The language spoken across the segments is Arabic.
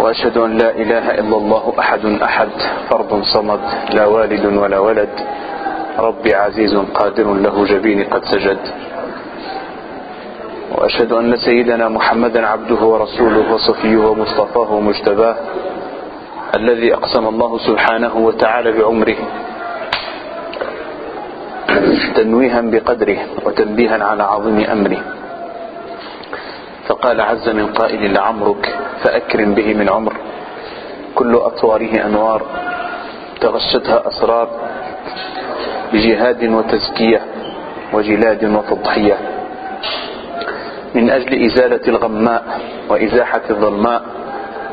وأشهد أن لا إله إلا الله أحد أحد فرد صمد لا والد ولا ولد. ربي عزيز قادر له جبين قد سجد. وأشهد أن سيدنا محمدا عبده ورسوله وصفيه ومصطفاه ومجتباه الذي أقسم الله سبحانه وتعالى بعمره تنويها بقدره وتنبيها على عظيم أمره. فقال عز من قائل لعمرك فأكرم به من عمر. كل أطواره أنوار تغشتها أسرار بجهاد وتزكية وجلاد وتضحية. من أجل إزالة الغماء وإزاحة الظلماء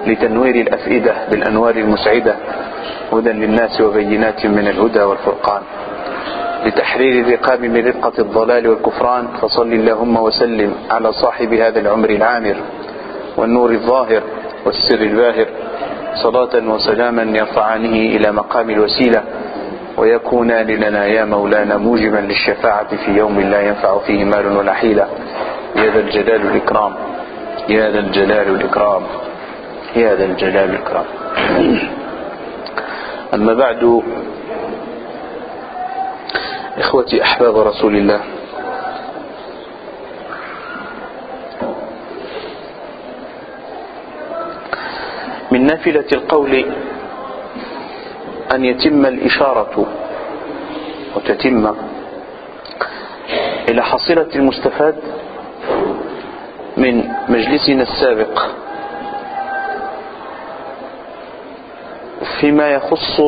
لتنوير الأفئدة بالأنوار المسعدة هدى للناس وبينات من الهدى والفرقان. لتحرير الرقاب من رقة الضلال والكفران فصل اللهم وسلم على صاحب هذا العمر العامر والنور الظاهر والسر الباهر. صلاة وسلاما يرفعنه إلى مقام الوسيلة ويكونان لنا يا مولانا موجبا للشفاعة في يوم لا ينفع فيه مال ولا حيلة. يا ذا الجلال والإكرام يا ذا الجلال والإكرام يا ذا الجلال والإكرام. أما بعد إخوتي أحباب رسول الله. من نافلة القول أن يتم الإشارة وتتم إلى حصيلة المستفاد من مجلسنا السابق فيما يخص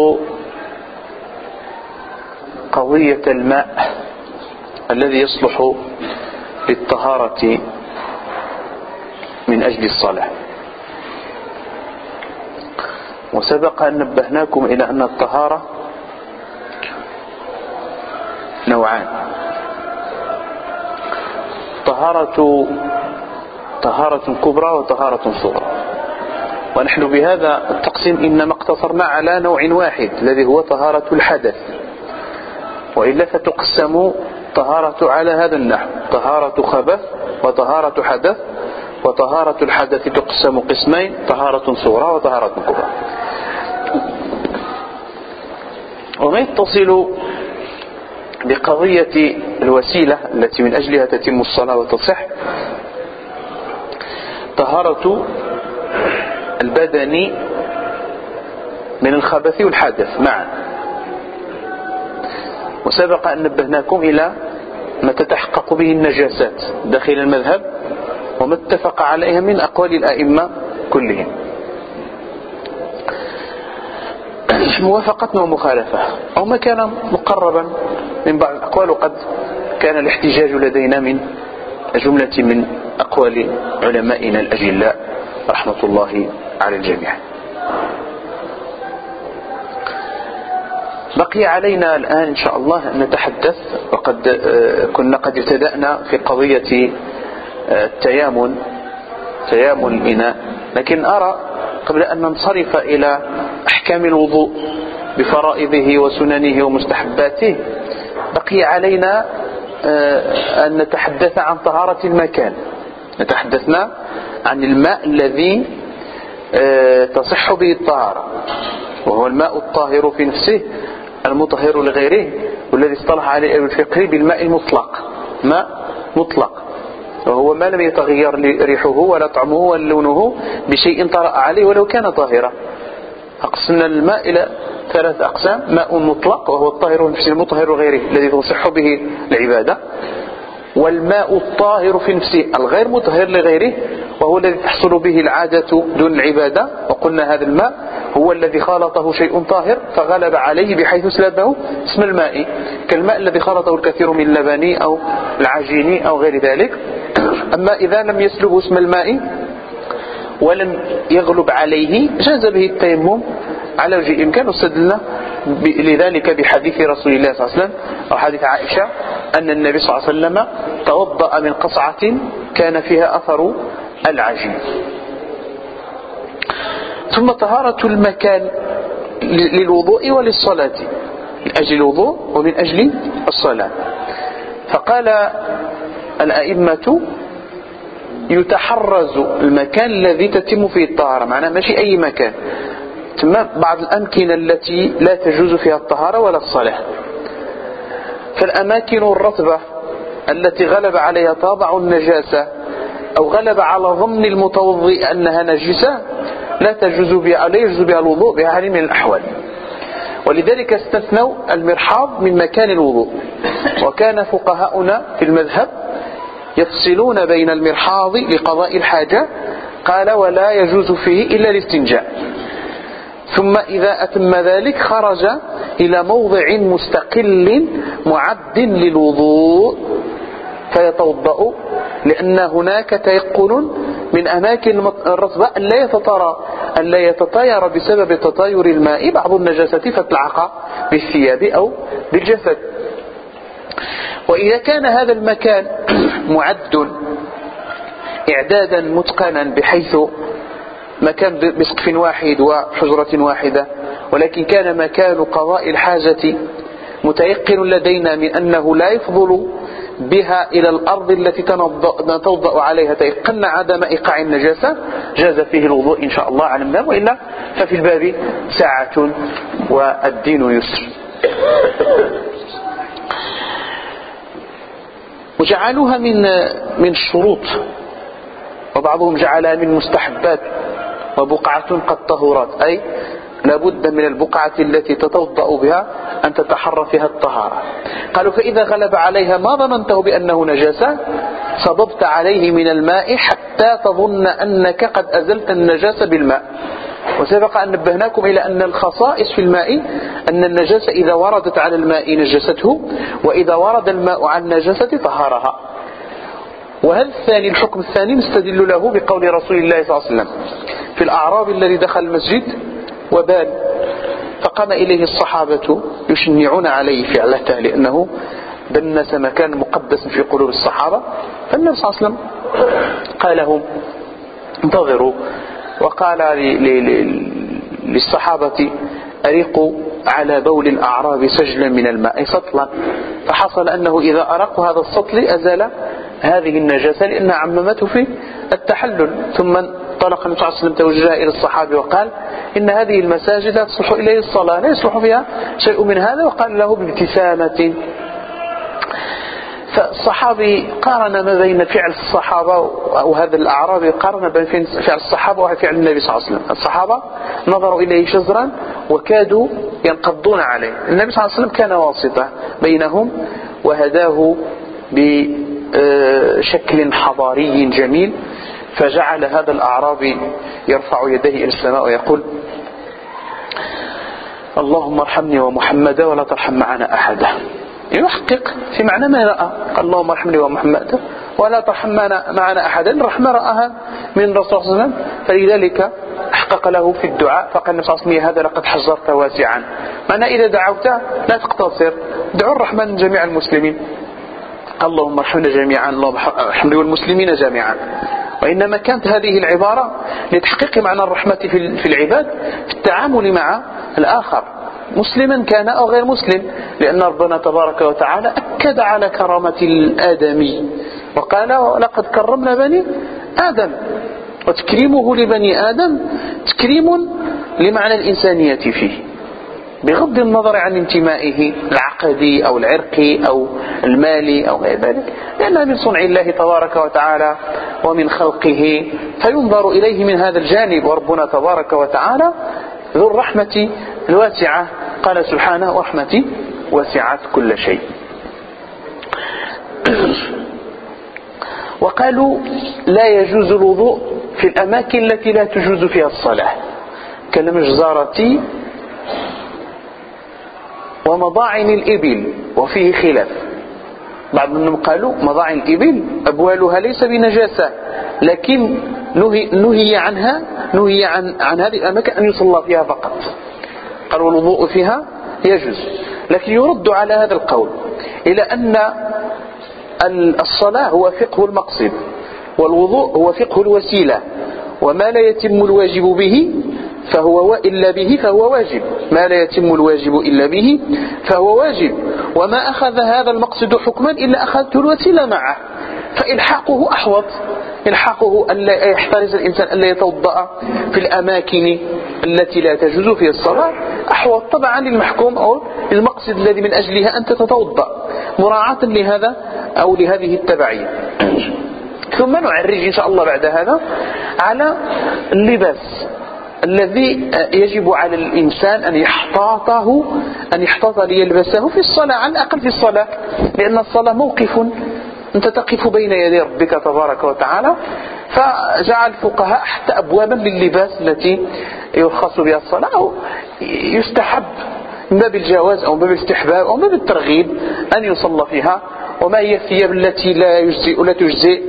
قضية الماء الذي يصلح للطهارة من أجل الصلاة. وسبق أن نبهناكم إلى أن الطهارة نوعان. طهارة طهارة كبرى وطهارة صغرى. ونحن بهذا التقسيم إنما اقتصرنا على نوع واحد الذي هو طهارة الحدث. وإلا فتقسم طهارة على هذا النحو. طهارة خبث وطهارة حدث وطهارة الحدث تقسم قسمين طهارة صغرى وطهارة كبرى. وما يتصل بقضية الوسيلة التي من أجلها تتم الصلاة وتصح؟ طهارة البدن من الخبث والحدث معا. وسبق أن نبهناكم إلى ما تتحقق به النجاسات داخل المذهب وما اتفق عليها من أقوال الأئمة كلهم. موافقة ومخالفة. أو ما كان مقربا من بعض الأقوال وقد كان الاحتجاج لدينا من جملة من أقوال علمائنا الأجلاء. رحمة الله على الجميع. بقي علينا الآن إن شاء الله أن نتحدث وقد كنا قد ابتدأنا في قضية التيامن تيامن الإناء. لكن أرى قبل أن ننصرف إلى أحكام الوضوء بفرائضه وسننه ومستحباته بقي علينا أن نتحدث عن طهارة المكان. نتحدثنا عن الماء الذي تصح به الطهارة وهو الماء الطاهر في نفسه. المطهر لغيره والذي اصطلح عليه الفقه بالماء المطلق. ماء مطلق. وهو ما لم يتغير ريحه ولا طعمه ولا لونه بشيء طرأ عليه ولو كان طاهرا. أقسمنا الماء إلى ثلاث أقسام. ماء مطلق وهو الطاهر نفسه المطهر غيره الذي تصح به العبادة. والماء الطاهر في نفسه الغير مطهر لغيره وهو الذي تحصل به العادة دون العبادة وقلنا هذا الماء هو الذي خالطه شيء طاهر فغلب عليه بحيث سلبه اسم الماء. كالماء الذي خلطه الكثير من اللبن أو العجين أو غير ذلك. أما إذا لم يسلبه اسم الماء ولم يغلب عليه. جاز به التيمم؟ على وجه الإمكان واستدلنا لذلك بحديث رسول الله صلى الله عليه وسلم أو حديث عائشة أن النبي صلى الله عليه وسلم توضأ من قصعة كان فيها أثر العجين. ثم طهارة المكان للوضوء وللصلاة. من أجل الوضوء ومن أجل الصلاة. فقال الأئمة يتحرز المكان الذي تتم فيه الطهارة معناه ماشي أي مكان. ثم بعض الأمكنة التي لا تجوز فيها الطهارة ولا الصلاة. فالأماكن الرطبة التي غلب عليها طابع النجاسة أو غلب على ظن المتوضئ أنها نجسة لا تجوز بها لا يجوز بها الوضوء بحال من الأحوال. ولذلك استثنوا المرحاض من مكان الوضوء. وكان فقهاؤنا في المذهب يفصلون بين المرحاض لقضاء الحاجة. قال ولا يجوز فيه إلا الاستنجاء. ثم إذا أتم ذلك خرج إلى موضع مستقل معد للوضوء فيتوضأ لأن هناك تيقن من أماكن الرطبة أن لا يتطرى أن لا يتطاير بسبب تطاير الماء. بعض النجاسة فتلعق بالثياب أو بالجسد. وإذا كان هذا المكان معد إعدادا متقنا بحيث مكان بسقف واحد وحجرة واحدة ولكن كان مكان قضاء الحاجة متيقن لدينا من أنه لا يفضل بها إلى الأرض التي نتوضأ عليها. تيقن عدم إيقاع النجاسة جاز فيه الوضوء إن شاء الله المذهب وإلا ففي الباب ساعة والدين يسر. وجعلوها من من الشروط وبعضهم جعلها من مستحبات وبقعة قد طهرت أي لابد من البقعة التي تتوضأ بها أن تتحرى فيها الطهارة. قالوا فإذا غلب عليها ما ظننته بأنه نجاسة؟ صببت عليه من الماء حتى تظن أنك قد أزلت النجاسة بالماء. وسبق أن نبهناكم إلى أن الخصائص في الماء أن النجاسة إذا وردت على الماء نجسته وإذا ورد الماء على النجاسة طهرها. وهذا الثاني الحكم الثاني نستدل له بقول رسول الله صلى الله عليه وسلم. في الأعراب الذي دخل المسجد وبال فقام إليه الصحابة يشنعون عليه فعلته لأنه دنس مكان مقدس في قلوب الصحابة. فالنبي صلى الله عليه وسلم قال لهم انتظروا. وقال للصحابة أريقوا على بول الأعراب سجلا من الماء سطلا. فحصل أنه إذا أرقوا هذا السطل أزال هذه النجاسة لأنها عممته في التحلل. ثم انطلق النبي صلى الله عليه وسلم توجه إلى الصحابة وقال إن هذه المساجد لا تصلح إليه الصلاة لا يصلح فيها شيء من هذا. وقال له بابتسامة. فالصحابي قارن ما بين فعل الصحابة أو هذا الأعرابي قارن بين فعل الصحابة وفعل النبي صلى الله عليه وسلم. الصحابة نظروا إليه شزرا وكادوا ينقضون عليه. النبي صلى الله عليه وسلم كان واسطة بينهم وهداه بشكل حضاري جميل فجعل هذا الأعرابي يرفع يديه إلى السماء ويقول اللهم ارحمني ومحمدا ولا ترحم معنا أحدا. يحقق في معنى ما رأى. قال اللهم ارحمني ومحمدا ولا ترحم معنا أحدا. الرحمة رآها من الرسول صلى الله عليه وسلم. فلذلك أحقق له في الدعاء. فقال النبي صلى الله عليه وسلم هذا لقد حجرت واسعا معنى إذا دعوت لا تقتصر. دعوا الرحمن جميع المسلمين. اللهم ارحمنا جميعا. اللهم ارحمني والمسلمين جميعا. وإنما كانت هذه العبارة لتحقيق معنى الرحمة في العباد في التعامل مع الآخر. مسلما كان أو غير مسلم لأن ربنا تبارك وتعالى أكد على كرامة الآدمي وقال لقد كرمنا بني آدم. وتكريمه لبني آدم تكريم لمعنى الإنسانية فيه. بغض النظر عن انتمائه العقدي أو العرقي أو المالي أو غير ذلك لأنها من صنع الله تبارك وتعالى ومن خلقه فينظر إليه من هذا الجانب. وربنا تبارك وتعالى ذو الرحمة الواسعة. قال سبحانه ورحمتي وسعت كل شيء. وقالوا لا يجوز الوضوء في الأماكن التي لا تجوز فيها الصلاة. كالمجزرة ومضاعن الإبل وفيه خلاف. بعض منهم قالوا مضاعن الإبل أبوالها ليس بنجاسة لكن نهي, نهي عنها نهي عن, عن هذه الأماكن أن يصلى فيها فقط. قالوا الوضوء فيها يجوز. لكن يرد على هذا القول إلى أن الصلاة هو فقه المقصد والوضوء هو فقه الوسيلة وما لا يتم الواجب به فهو إلا به فهو واجب. ما لا يتم الواجب إلا به فهو واجب. وما أخذ هذا المقصد حكما إلا أخذته الوسيلة معه. فإلحاقه أحوط. يلحقه ألا يحترز الإنسان ألا يتوضأ في الأماكن التي لا تجوز فيها الصلاة. أحوط طبعا للمحكوم أو المقصد الذي من أجلها أن تتوضأ. مراعاة لهذا أو لهذه التبعية. ثم نعرج إن شاء الله بعد هذا على اللباس. الذي يجب على الإنسان أن يحتاطه أن يحتاط ليلبسه في الصلاة على الأقل في الصلاة لأن الصلاة موقف أنت تقف بين يدي ربك تبارك وتعالى فجعل الفقهاء حتى أبوابا لللباس التي يرخص بها الصلاة أو يستحب من باب الجواز أو من باب الاستحباب أو من باب الترغيب أن يصلى فيها وما هي الثياب التي لا يجزئ لا تجزئ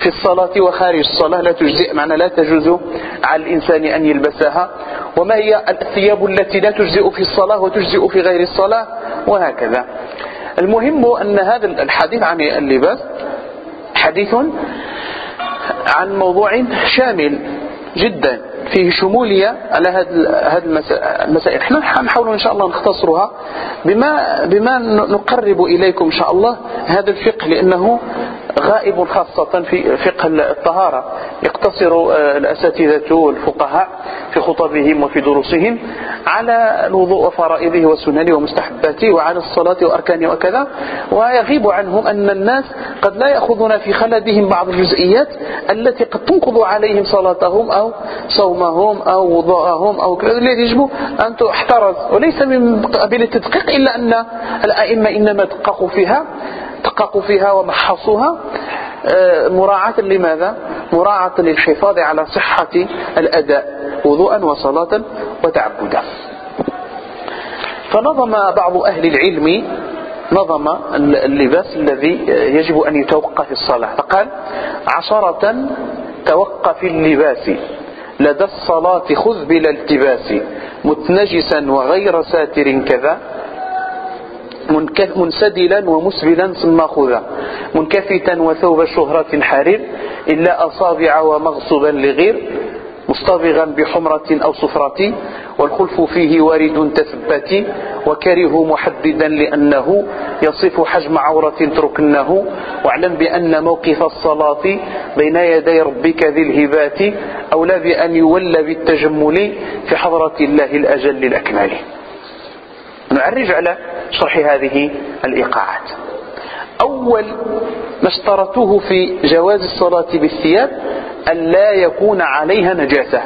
في الصلاة وخارج الصلاة. لا تجزئ معنى لا تجوز على الإنسان أن يلبسها. وما هي الثياب التي لا تجزئ في الصلاة وتجزئ في غير الصلاة؟ وهكذا. المهم أن هذا الحديث عن اللباس حديث عن موضوع شامل جدا. فيه شمولية على هذه المسائل. إحنا نحاول إن شاء الله نختصرها بما بما نقرب إليكم إن شاء الله هذا الفقه لأنه غائب خاصة في فقه الطهارة. يقتصر آه، الأساتذة والفقهاء في خطبهم وفي دروسهم على الوضوء وفرائضه وسننه ومستحباته وعلى الصلاة وأركانه وكذا. ويغيب عنهم أن الناس قد لا يأخذون في خلدهم بعض الجزئيات التي قد تنقض عليهم صلاتهم أو صومهم. أو وضوءهم أو كذا. يجب أن تحترز. وليس من قبيل التدقيق إلا أن الأئمة إنما دققوا فيها دققوا فيها ومحصوها. آه، مراعاة لماذا؟ مراعاة للحفاظ على صحة الأداء وضوءا وصلاة وتعبدا فنظم بعض أهل العلم نظم اللباس الذي يجب أن يتوقع في الصلاة. فقال عشرة توقع في اللباس. لدى الصلاة خذ بلا التباس متنجسا وغير ساتر كذا منسدلا ومسبلا ثم خذا منكفتا وثوب شهرة حرير إلا أصابع ومغصبا لغير. مصطبغا بحمرة أو صفرة والخلف فيه وارد تثبت وكره محددا لأنه يصف حجم عورة تركنه. واعلم بأن موقف الصلاة بين يدي ربك ذي الهبات أولى بأن يولى بالتجمل في حضرة الله الأجل الأكمل. نعرج على شرح هذه الإيقاعات. أول ما اشترطوه في جواز الصلاة بالثياب أن لا يكون عليها نجاسة.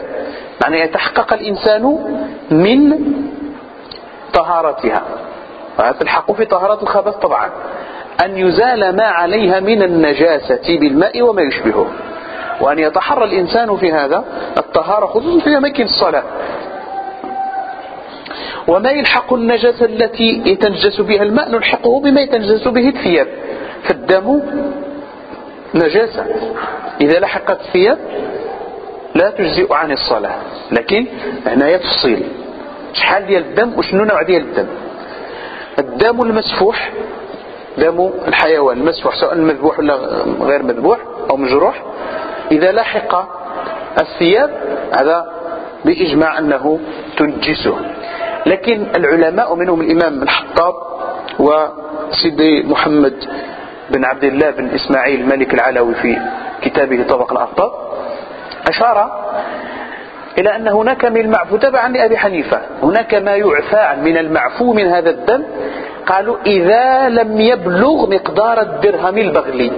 معنى يتحقق الإنسان من طهارتها. الحق في طهارة الخبث طبعا. أن يزال ما عليها من النجاسة بالماء وما يشبهه. وأن يتحرى الإنسان في هذا الطهارة خصوصا في أماكن الصلاة. وما يلحق النجاسة التي يتنجس بها الماء نلحقه بما يتنجس به الثياب. فالدم نجاسة. إذا لحقت الثياب لا تجزئ عن الصلاة. لكن هنا تفصيل. شحال ديال الدم وشنو نوع ديال الدم؟ الدم المسفوح دم الحيوان المسفوح سواء مذبوح ولا غير مذبوح أو مجروح. إذا لحق الثياب هذا بإجماع أنه تنجسه. لكن العلماء منهم الإمام الحطاب وسيدي محمد بن عبد الله بن إسماعيل الملك العلوي في كتابه طبق الأخطاب أشار إلى أن هناك من المعفو تبعا لأبي حنيفة هناك ما يعفى من المعفو من هذا الدم قالوا إذا لم يبلغ مقدار الدرهم البغلي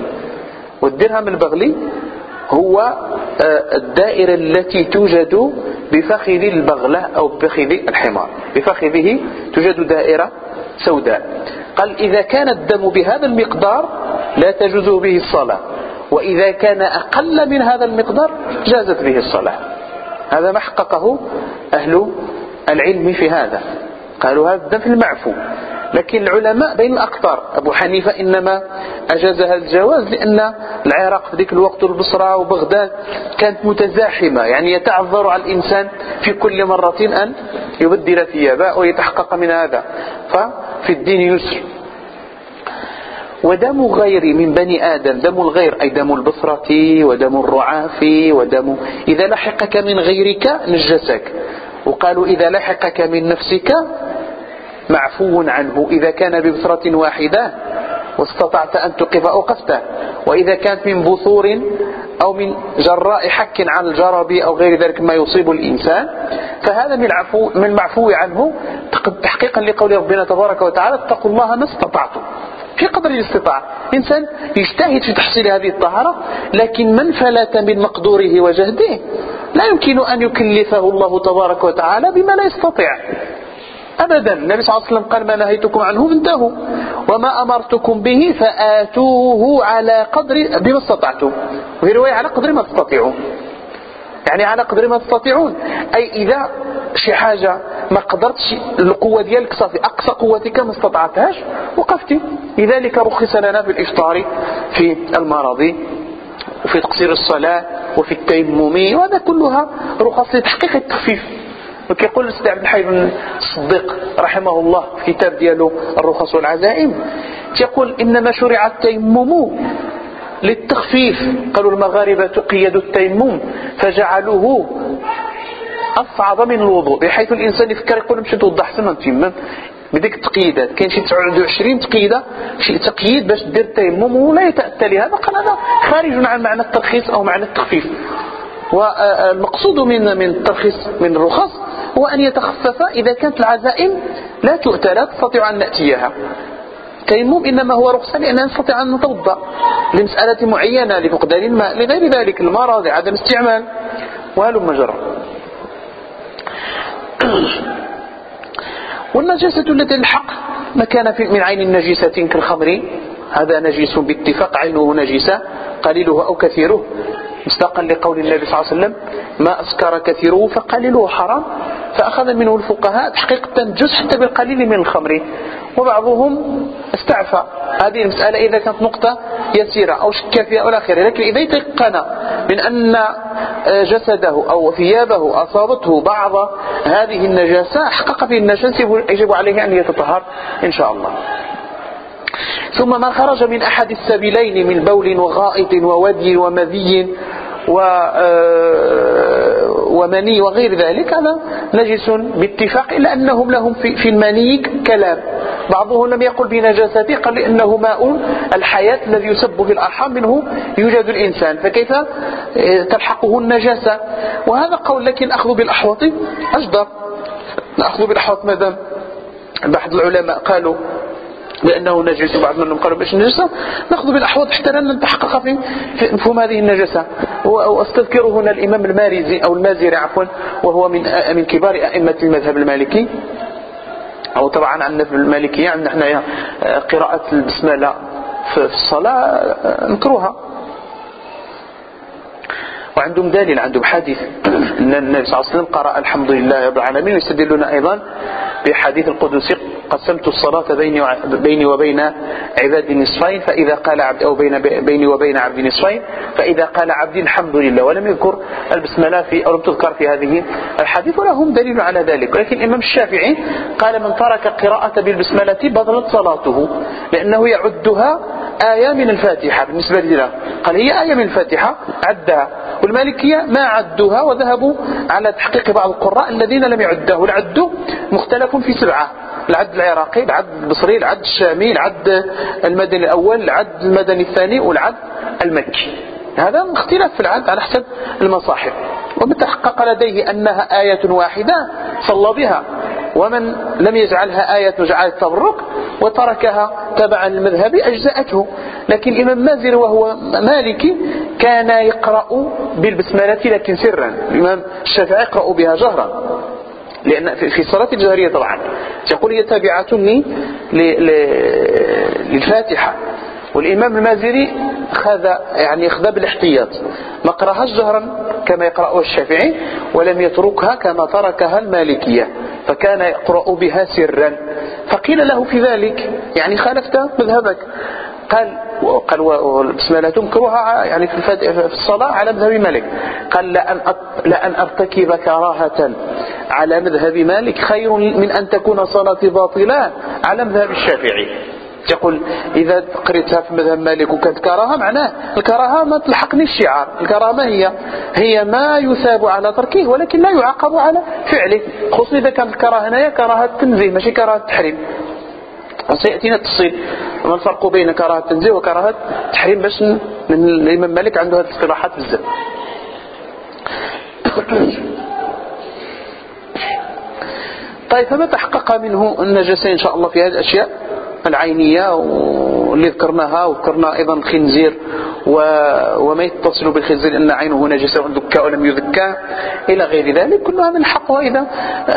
والدرهم البغلي هو آه، الدائرة التي توجد بفخذ البغلة أو بفخذ الحمار بفخذه توجد دائرة سوداء. قال إذا كان الدم بهذا المقدار لا تجوز به الصلاة. وإذا كان أقل من هذا المقدار جازت به الصلاة. هذا ما حققه أهل العلم في هذا. قالوا هذا في المعفو. لكن العلماء بين الأقطار أبو حنيفة إنما أجاز هذا الجواز لأن العراق في ذيك الوقت البصرة وبغداد كانت متزاحمة. يعني يتعذر على الإنسان في كل مرة أن يبدل ثيابه ويتحقق من هذا. ففي الدين يسر. ودم غير من بني آدم دم الغير أي دم البصرة ودم الرعاف ودم إذا لحقك من غيرك نجسك وقالوا إذا لحقك من نفسك معفو عنه إذا كان ببصرة واحدة واستطعت أن تقف أوقفته وإذا كانت من بثور أو من جراء حك عن الجرب أو غير ذلك ما يصيب الإنسان فهذا من العفو من المعفو عنه. تحقيقا لقول ربنا تبارك وتعالى اتقوا الله ما استطعتم. في قدر الاستطاعة إنسان يجتهد في تحصيل هذه الطهارة لكن من فلت من مقدوره وجهده؟ لا يمكن أن يكلفه الله تبارك وتعالى بما لا يستطيع. أبدا النبي صلى الله عليه وسلم قال ما نهيتكم عنه فانتهوا وما أمرتكم به فآتوه على قدر بما استطعتم. وفي رواية على قدر ما تستطيعون. يعني على قدر ما تستطيعون. أي إذا شي حاجة ما قدرتش القوة ديالك صافي أقصى قوتك ما استطعتهاش وقفتي. لذلك رخص لنا في الإفطار في المرض وفي تقصير الصلاة وفي التيمم وهذا كلها رخص لتحقيق التخفيف. وكيقول السيد عبد الحي بن الصديق رحمه الله في كتاب ديالو الرخص والعزائم يقول إنما شرع التيمم للتخفيف. قالوا المغاربة تقيد التيمم فجعلوه أصعب من الوضوء بحيث الإنسان يفكر يقول نمشي نتوضا احسن ما نتيمم بديك التقييدات كاين شي 29 تقييدة شي تقييد باش دير التيمم ولا يتأتى لهذا قال هذا خارج عن معنى الترخيص أو معنى التخفيف. والمقصود من من الترخيص من الرخص هو أن يتخفف إذا كانت العزائم لا تؤتى لا تستطيع أن نأتيها التيمم إنما هو رخصة لأننا نستطيع أن نتوضأ لمسألة معينة لفقدان الماء لغير ذلك المرض عدم استعمال. وهلم مجرى والنجاسة التي الحق ما كان من عين نجسة كالخمر. هذا نجس باتفاق عينه نجسة قليله أو كثيره. مصداقا لقول النبي صلى الله عليه وسلم ما أسكر كثيره فقليله حرام. فأخذ منه الفقهاء تحقيق التنجس حتى بالقليل من الخمر. وبعضهم استعفى. هذه المسألة إذا كانت نقطة يسيرة أو شك فيها أو آخره لكن إذا تيقن من أن جسده أو ثيابه أصابته بعض هذه النجاسة حقق في النجاسة يجب عليه أن يتطهر إن شاء الله. ثم ما خرج من أحد السبيلين من بول وغائط وودي ومذي آه، ومني وغير ذلك هذا نجس باتفاق إلا أنهم لهم في المني كلام. بعضهم لم يقل بنجاسته قال لأنه ماء الحياة الذي يسب في الأرحام منه يوجد الإنسان. فكيف؟ آه، تلحقه النجاسة. وهذا قول لكن أخذ بالأحوط أجدر. نأخذ بالأحوط ماذا؟ بعض العلماء قالوا بأنه نجس وبعض منهم قالوا باش نجسة؟ نأخذ بالأحوط حتى لا نتحقق في مفهوم هذه النجاسة واستذكر هنا الإمام المارزي أو المازري عفوا وهو من من كبار أئمة المذهب المالكي. أو طبعا عن المذهب المالكي عندنا إحنا قراءة البسملة في الصلاة نكروها وعندهم دليل عندهم حديث. أن النبي صلى الله عليه وسلم قرأ الحمد لله رب العالمين ويستدلون أيضا بحديث القدسي قسمت الصلاة بيني وبين عبادي نصفين فإذا قال عبد أو بين بيني وبين عبدي نصفين فإذا قال عبدي الحمد لله ولم يذكر البسملة في أو لم تذكر في هذه الحديث ولهم دليل على ذلك. ولكن الإمام الشافعي قال من ترك قراءة بالبسملة بطلت صلاته لأنه يعدها آية من الفاتحة. بالنسبة له قال هي آية من الفاتحة عدها. والمالكية ما عدوها وذهبوا على تحقيق بعض القراء الذين لم يعدوه العد مختلف في سبعة العد العراقي العد البصري العد الشامي العد المدني الأول العد المدني الثاني والعد المكي. هذا اختلاف في العد على حسب المصاحف. ومن تحقق لديه أنها آية واحدة صلى بها. ومن لم يجعلها آية جعل التبرك وتركها تبعا للمذهب أجزأته. لكن الإمام مازر وهو مالكي كان يقرأ بالبسملة لكن سرا. الإمام الشافعي يقرأ بها جهرا. لأن في الصلاة الجهرية طبعا. يقول هي تابعة للفاتحة. والإمام المازري خذ يعني أخذ بالاحتياط. ما قرأهاش جهرا كما يقرأها الشافعي ولم يتركها كما تركها المالكية. فكان يقرأ بها سرا. فقيل له في ذلك يعني خالفت مذهبك. قال قال بسم الله تنكرها يعني في الصلاة على مذهب مالك. قال لأن لأن أرتكب كراهة على مذهب مالك خير من أن تكون صلاتي باطلة على مذهب الشافعي. يقول إذا قريتها في مذهب مالك وكانت كراهة معناه الكراهة ما تلحقني الشعار. الكراهة ما هي هي ما يثاب على تركه ولكن لا يعاقب على فعله خصوصا إذا كانت الكراهة هنا كراهة تنزيه ماشي كراهة تحريم. وسيأتينا التفصيل ما الفرق بين كراهة التنزيه وكراهة التحريم باش من الإمام مالك عنده هذه الاصطلاحات بزاف. طيب فما تحقق منه النجاسة إن شاء الله في هذه الأشياء العينية واللي ذكرناها وذكرنا أيضا الخنزير وما يتصل بالخنزير أن عينه نجسة ذكى ولم يذكى إلى غير ذلك. كل هذا الحق وإذا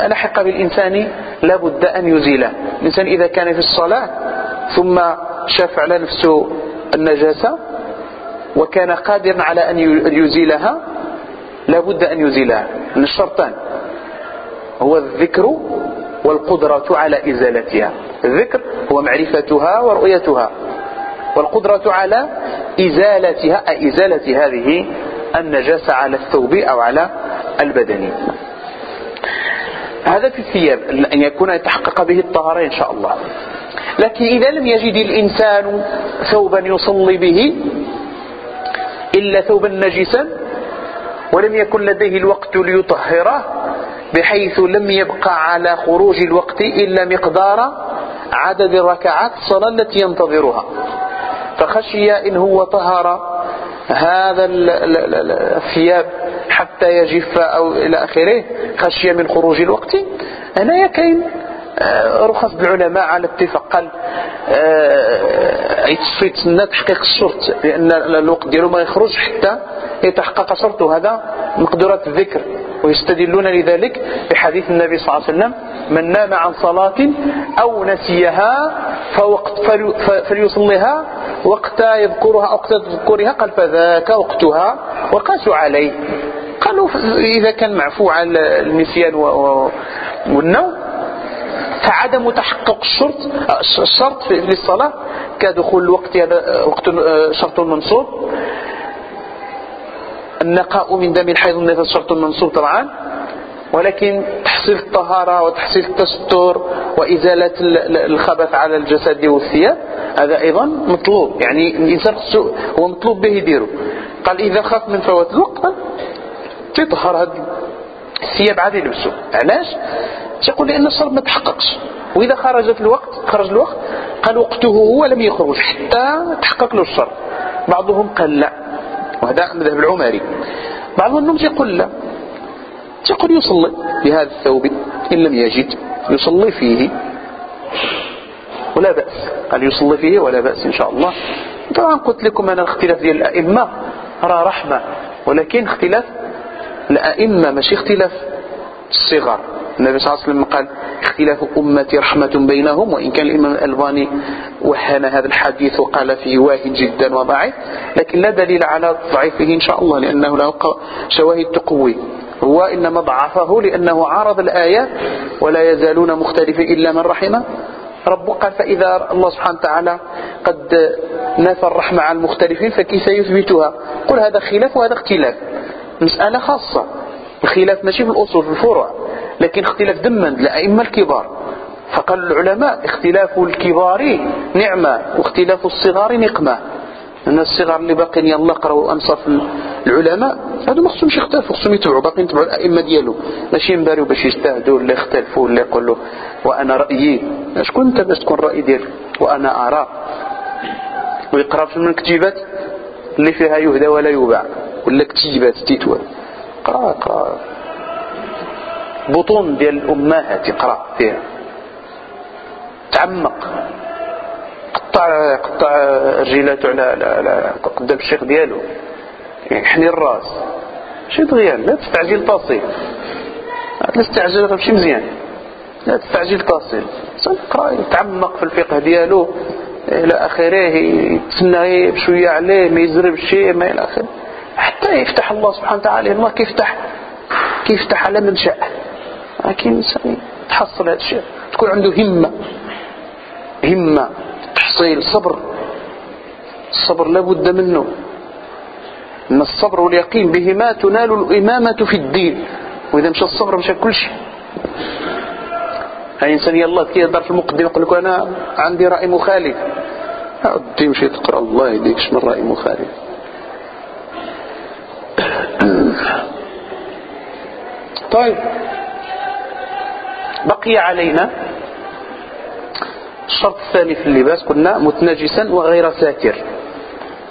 لحق بالإنسان لابد أن يزيله الإنسان إذا كان في الصلاة ثم شاف على نفسه النجاسة وكان قادرا على أن يزيلها لابد أن يزيلها. الشرطان هو الذكر والقدرة على إزالتها. الذكر هو معرفتها ورؤيتها. والقدرة على إزالتها إزالة هذه النجاسة على الثوب أو على البدن. هذا في الثياب أن يكون يتحقق به الطهارة إن شاء الله. لكن إذا لم يجد الإنسان ثوبا يصلي به إلا ثوبا نجسا ولم يكن لديه الوقت ليطهره بحيث لم يبقى على خروج الوقت إلا مقدار عدد ركعات الصلاة التي ينتظرها. فخشي إن هو طهر هذا الثياب حتى يجف أو إلى آخره. خشية من خروج الوقت. أنا كاين آه، رخص العلماء على اتفاق. قال يتصفي تسنى تحقيق الشرط لأن الوقت ديالو ما يخرج حتى يتحقق شرطه. هذا مقدرة الذكر. ويستدلون لذلك بحديث النبي صلى الله عليه وسلم من نام عن صلاة أو نسيها فوقت فليصليها وقت يذكرها أو وقت تذكرها قال فذاك وقتها وقاسوا عليه. قالوا إذا كان معفو عن النسيان والنوم فعدم تحقق الشرط الشرط في الصلاة كدخول الوقت هذا وقت شرط منصوب. النقاء من دم الحيض والنفس شرط منصوب طبعا. ولكن تحصيل الطهارة وتحصيل التستر وإزالة الخبث على الجسد والثياب هذا أيضا مطلوب. يعني الإنسان هو مطلوب به يديره. قال إذا خاف من فوات الوقت تطهر هذا الثياب عادي يلبسه علاش؟ تقول لأن الصرف ما تحققش. وإذا خرج في الوقت خرج الوقت قال وقته هو لم يخرج حتى تحقق له الصرف بعضهم قال لا. وهذا مذهب العمري بعض الناس يقول لا. يقول يصلي بهذا الثوب إن لم يجد يصلي فيه. ولا بأس. قال يصلي فيه ولا بأس إن شاء الله. طبعا قلت لكم أنا الاختلاف ديال الأئمة راه رحمة ولكن اختلاف الأئمة ماشي اختلاف الصغر النبي صلى الله عليه وسلم قال اختلاف أمتي رحمة بينهم وإن كان الإمام الألباني وهن هذا الحديث وقال فيه واهن جدا وضعيف لكن لا دليل على ضعيفه إن شاء الله لأنه له شواهد تقوي هو إنما ضعفه لأنه عارض الآية ولا يزالون مختلفين إلا من رحمه رب قال فإذا الله سبحانه وتعالى قد نفى الرحمة على المختلفين فكيف يثبتها؟ قل هذا خلاف وهذا اختلاف مسألة خاصة الخلاف ماشي في الأصول في الفروع. لكن اختلاف ضمن الأئمة الكبار. فقال العلماء اختلاف الكبار نعمة واختلاف الصغار نقمة. أن الصغار اللي باقين يلا قرأوا أنصاف العلماء هذو ما خصهمش يختلفوا خصهم يتبعوا باقيين يتبعوا الأئمة ديالو. ماشي ينباريو باش يجتهدوا ولا يختلفوا ولا يقولوا وأنا رأيي. شكون أنت باش تكون الرأي ديالك وأنا أرى ويقرأ في من الكتيبات اللي فيها يهدى ولا يباع ولا كتيبات تيتوى قرأ قرأ. بطون ديال الأمهات يقرا فيها تعمق. قطع قطع رجيلاته على, على, قدام الشيخ ديالو. يحني الراس. شي دغيا لا تستعجل تصل لا تستعجل غتمشي مزيان. لا تستعجل تصل قرأ يتعمق في الفقه ديالو. إلى آخره يتسنى بشوية عليه ما يزرب شيء ما إلى آخره. حتى يفتح الله سبحانه وتعالى. الله كيف يفتح كيف يفتح على من شاء. لكن الانسان تحصل هذا الشيء. تكون عنده همة. همة. تحصيل صبر. الصبر لابد منه. ان الصبر واليقين بهما تنال الإمامة في الدين. وإذا مشى الصبر مشى كل شيء. هاي إنسان يلا كيهضر في المقدمة يقول لك أنا عندي رأي مخالف. عدي مشي تقرأ الله يهديك من راي مخالف. طيب. بقي علينا الشرط الثاني في اللباس قلنا متنجسا وغير ساتر.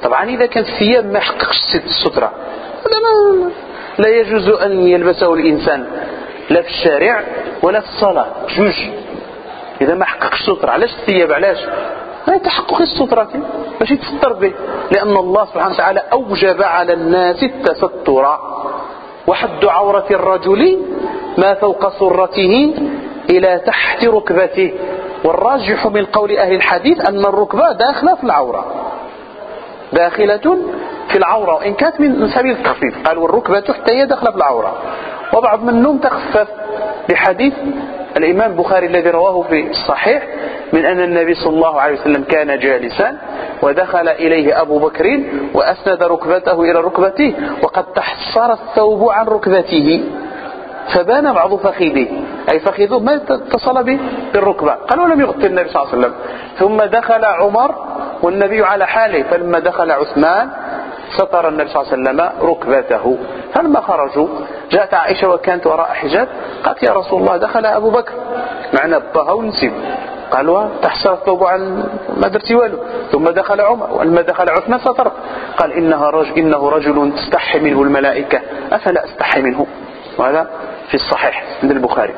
طبعا إذا كان الثياب ما حققش السترة. لا يجوز أن يلبسه الإنسان. لا في الشارع ولا في الصلاة جوج. إذا ما حققش سترة. علاش الثياب؟ علاش؟ ما تحقق السترة. باش يتستر به. لأن الله سبحانه وتعالى أوجب على الناس التستر. وحد عورة الرجل ما فوق سرته إلى تحت ركبته. والراجح من قول أهل الحديث أن الركبة داخلة في العورة. داخلة في العورة. وإن كانت من سبيل التخفيف. قال والركبة حتى هي داخلة في العورة. وبعض منهم تخفف بحديث الإمام البخاري الذي رواه في الصحيح من أن النبي صلى الله عليه وسلم كان جالسا ودخل إليه أبو بكر وأسند ركبته إلى ركبته وقد تحصر الثوب عن ركبته. فبان بعض فخذه أي فخذه ما اتصل به بالركبة. قال ولم يغطي النبي صلى الله عليه وسلم. ثم دخل عمر والنبي على حاله. فلما دخل عثمان ستر النبي صلى الله عليه وسلم ركبته. فلما خرجوا جاءت عائشة وكانت وراء حجاب. قالت يا رسول الله دخل أبو بكر. معنا بها ونسيب قالوا تحصل الثوب عن ما درتي والو. ثم دخل عمر. ولما دخل عثمان سترت قال إنها رجل إنه رجل تستحي منه الملائكة. أفلا أستحي منه؟ وهذا في الصحيح عند البخاري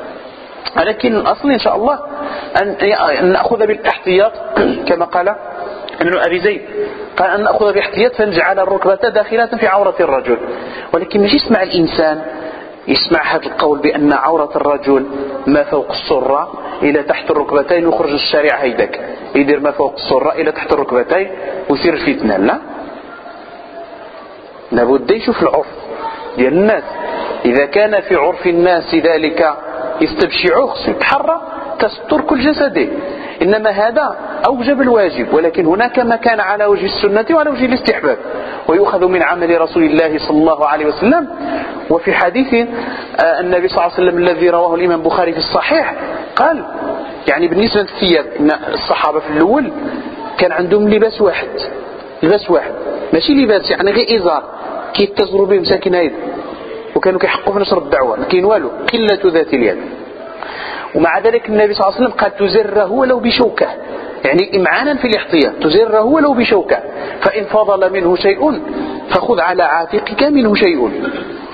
ولكن الأصل إن شاء الله أن نأخذ بالاحتياط كما قال ابن أبي زيد. قال أن نأخذ باحتياط فنجعل الركبة داخلة في عورة الرجل. ولكن مش يسمع الإنسان يسمع هذا القول بأن عورة الرجل ما فوق السرة إلى تحت الركبتين ويخرج الشارع هيدك يدير ما فوق السرة إلى تحت الركبتين ويصير الفتنة لا؟ لابد يشوف العرف ديال الناس. إذا كان في عرف الناس ذلك يستبشعوه يتحرى تستر كل جسده. إنما هذا أوجب الواجب ولكن هناك ما كان على وجه السنة وعلى وجه الاستحباب. ويؤخذ من عمل رسول الله صلى الله عليه وسلم. وفي حديث آه، النبي صلى الله عليه وسلم الذي رواه الإمام البخاري في الصحيح قال يعني بالنسبة للثياب الصحابة في الأول كان عندهم لباس واحد لباس واحد. ماشي لباس يعني غير إزار. كيتزروا به مساكين وكانوا كيحقوا في نشر الدعوة ما كاين والو قلة ذات اليد. ومع ذلك النبي صلى الله عليه وسلم قال تزره ولو بشوكة. يعني إمعانا في الاحتياط تزره ولو بشوكة. فإن فضل منه شيء فخذ على عاتقك منه شيء.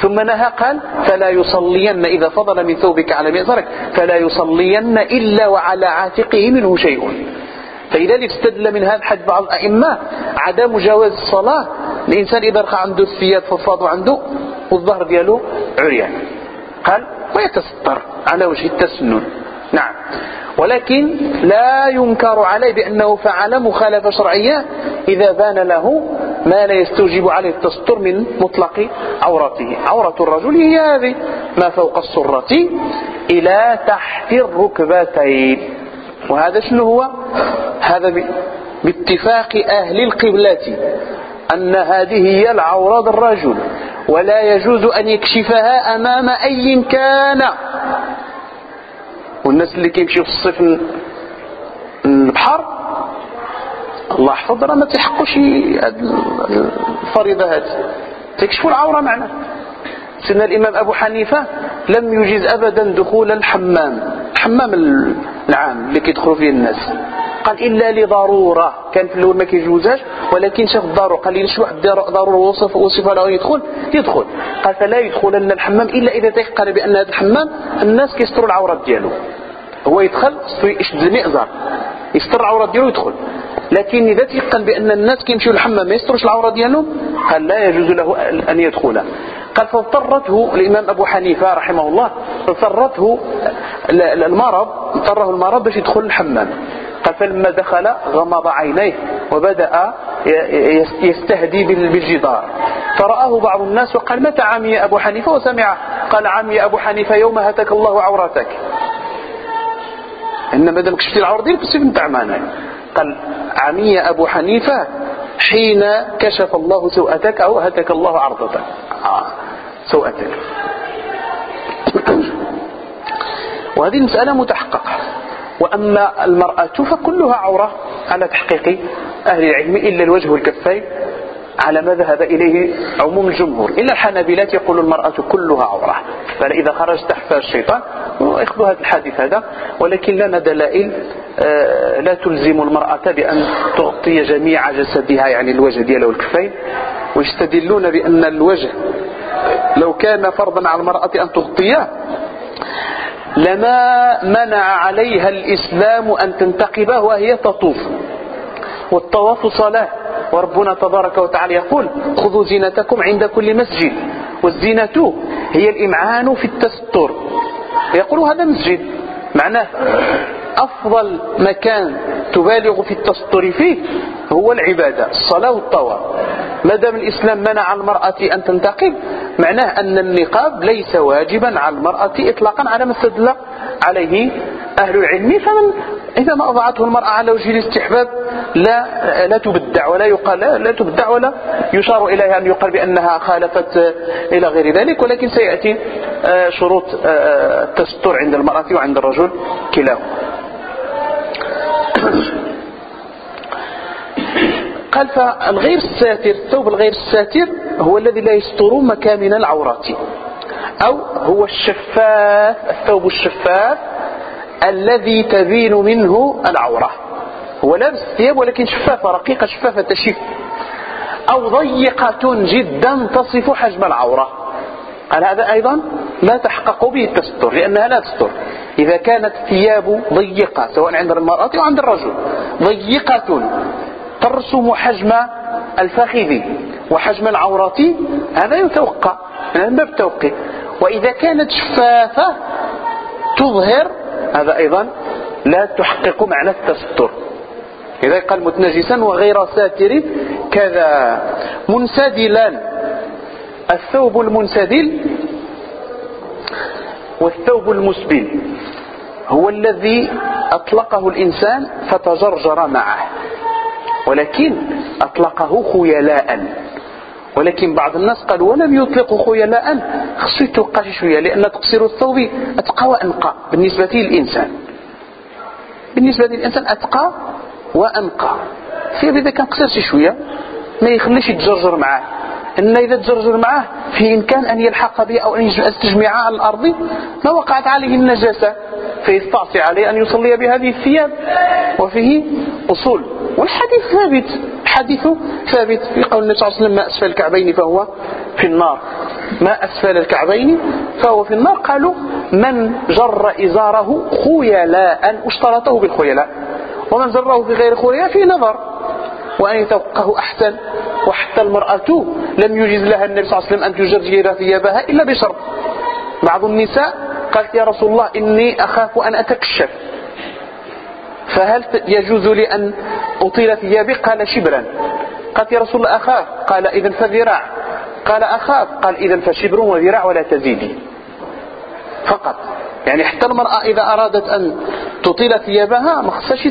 ثم نهى قال فلا يصلين إذا فضل من ثوبك على مئزرك فلا يصلين إلا وعلى عاتقه منه شيء. فلذلك استدل من هذا الحد بعض الأئمة عدم جواز الصلاة. الإنسان إذا رخى عنده الثياب ففاض عنده. والظهر دياله عريان. قال ويتستر. على وجه التسنن. نعم. ولكن لا ينكر عليه بأنه فعل مخالفة شرعية إذا بان له ما لا يستوجب عليه التستر من مطلق عورته. عورة الرجل هي هذه. ما فوق السرة إلى تحت الركبتين. وهذا شنو هو؟ هذا باتفاق أهل القبلة. أن هذه هي العورة الرجل ولا يجوز أن يكشفها أمام أي كان. والناس اللي كيمشيو في الصيف البحر الله يحفظ راه ما تيحقوش الفريضة هذه تكشفوا العورة معنا. سيدنا الإمام أبو حنيفة لم يجيز أبدا دخول الحمام الحمام العام اللي كيدخلوا فيه الناس. قال إلا لضرورة. كان في الأول ما كيجوزهاش ولكن شاف الضرورة. قال لي واحد ضرورة وصف وصف له يدخل؟ يدخل. قال فلا يدخلن الحمام إلا إذا تيقن بأن هذا الحمام الناس كيستروا العورات ديالو. هو يدخل يشد المئزر. يستر العورات ديالو يدخل. لكن إذا تيقن بأن الناس كيمشيو للحمام ما يستروش العورة ديالهم قال لا يجوز له أن يدخل. قال فاضطرته الإمام أبو حنيفة رحمه الله اضطرته المرض اضطره المرض باش يدخل الحمام. فلما دخل غمض عينيه وبدأ يستهدي بالجدار. فرآه بعض الناس وقال متى عمي أبو حنيفة؟ وسمع قال عمي أبو حنيفة يوم هتك الله عورتك. إن ما دامك شفتي العورة ديالك سيب نتاع معنا قال عمي أبو حنيفة حين كشف الله سوءتك أو هتك الله عرضتك. آه. سوءتك. وهذه المسألة متحققة. وأما المرأة فكلها عورة على تحقيق أهل العلم إلا الوجه والكفين على ما ذهب إليه عموم الجمهور. إلا الحنابلات يقول المرأة كلها عورة فإذا خرجت تحت الشيطان يأخذ هذا الحادث هذا ولكن لنا دلائل آه، لا تلزم المرأة بأن تغطي جميع جسدها يعني الوجه ديالها والكفين ويستدلون بأن الوجه لو كان فرضا على المرأة أن تغطيه لما منع عليها الإسلام أن تنتقبه وهي تطوف. والطواف صلاة. وربنا تبارك وتعالى يقول خذوا زينتكم عند كل مسجد. والزينة هي الإمعان في التستر. يقول هذا مسجد. معناه أفضل مكان تبالغ في التستر فيه هو العبادة الصلاة والطواف. ما دام الإسلام منع المرأة أن تنتقب معناه أن النقاب ليس واجبا على المرأة إطلاقا على ما استدل عليه أهل العلم. فمن إذا ما أضعته المرأة على وجه الاستحباب لا لا تبدع ولا يقال لا, لا تبدع ولا يشار إليها أن يقال بأنها خالفت إلى غير ذلك ولكن سيأتي آه، شروط آه، التستر عند المرأة وعند الرجل كلاهما. قال فالغير الساتر الثوب الغير الساتر هو الذي لا يستر مكامن العورات أو هو الشفاف الثوب الشفاف الذي تبين منه العورة. هو لابس ثياب ولكن شفافة رقيقة شفافة تشف. أو ضيقة جدا تصف حجم العورة. قال هذا أيضا لا تحقق به التستر لأنها لا تستر. إذا كانت ثياب ضيقة سواء عند المرأة أو عند الرجل. ضيقة ترسم حجم الفخذ وحجم العورة. هذا يتوقع من باب التوقع وإذا كانت شفافة تظهر هذا أيضا لا تحقق معنى التستر. إذا قال متنجسا وغير ساتر كذا. منسدلا الثوب المنسدل والثوب المسبل. هو الذي أطلقه الإنسان فتجرجر معه. ولكن أطلقه خيلاء. ولكن بعض الناس قالوا ولم يطلقوا خيلاء. خصو يتوقع شوية لأن تقصير الثوب أتقى وأنقى بالنسبة للإنسان. بالنسبة للإنسان أتقى وأنقى. في إذا كان قصير شوية ما يخليش يتجرجر معاه إن إذا تجرجر معاه في إمكان أن يلحق به أو أن يستجمع على الأرض ما وقعت عليه النجاسة. فيستعصي عليه أن يصلي بهذه الثياب. وفيه أصول. والحديث ثابت. حديث ثابت في قول النبي صلى الله عليه وسلم ما أسفل الكعبين فهو في النار. ما أسفل الكعبين فهو في النار؟ قالوا من جر إزاره خيلاء واشترطه بالخيلاء. ومن جره في غير خيلاء في نظر. وأن يتوقه أحسن وحتى المرأة لم يجز لها النبي صلى الله عليه وسلم أن تجرجر ثيابها إلا بشرط. بعض النساء قالت يا رسول الله إني أخاف أن أتكشف. فهل يجوز لي أن أطيل ثيابي؟ قال شبرا. قالت يا رسول الله أخاف. قال إذا فذراع. قال أخاف. قال إذا فشبر وذراع ولا تزيدي. فقط. يعني حتى المرأة إذا أرادت أن تطيل ثيابها ما خصهاش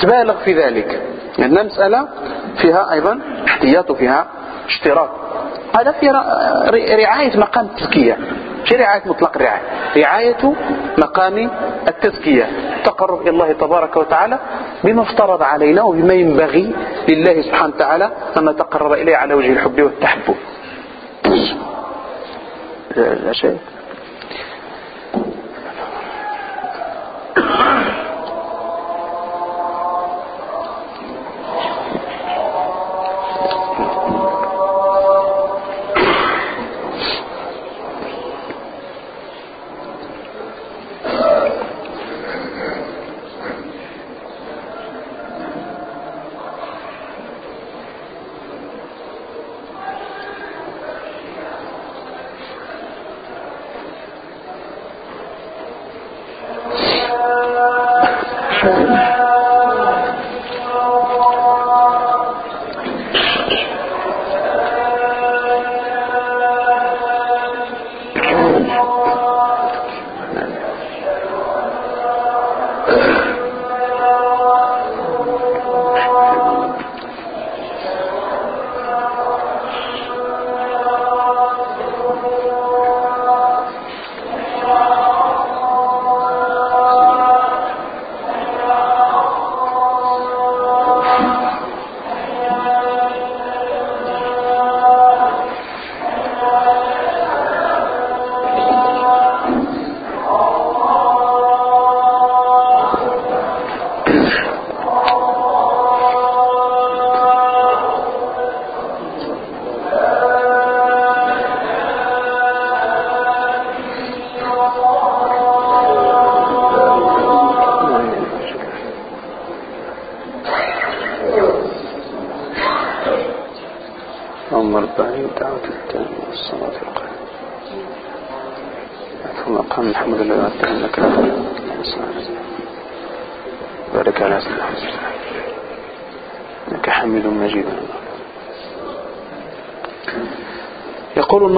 تبالغ في ذلك. لأن المسألة فيها أيضا احتياط فيها اشتراط. هذا في رعاية مقام التزكية. في رعاية مطلق الرعاية؟ رعاية مقام التزكية. التقرب إلى الله تبارك وتعالى بما افترض علينا وبما ينبغي لله سبحانه وتعالى أن نتقرب إليه على وجه الحب والتحبب. لا شيء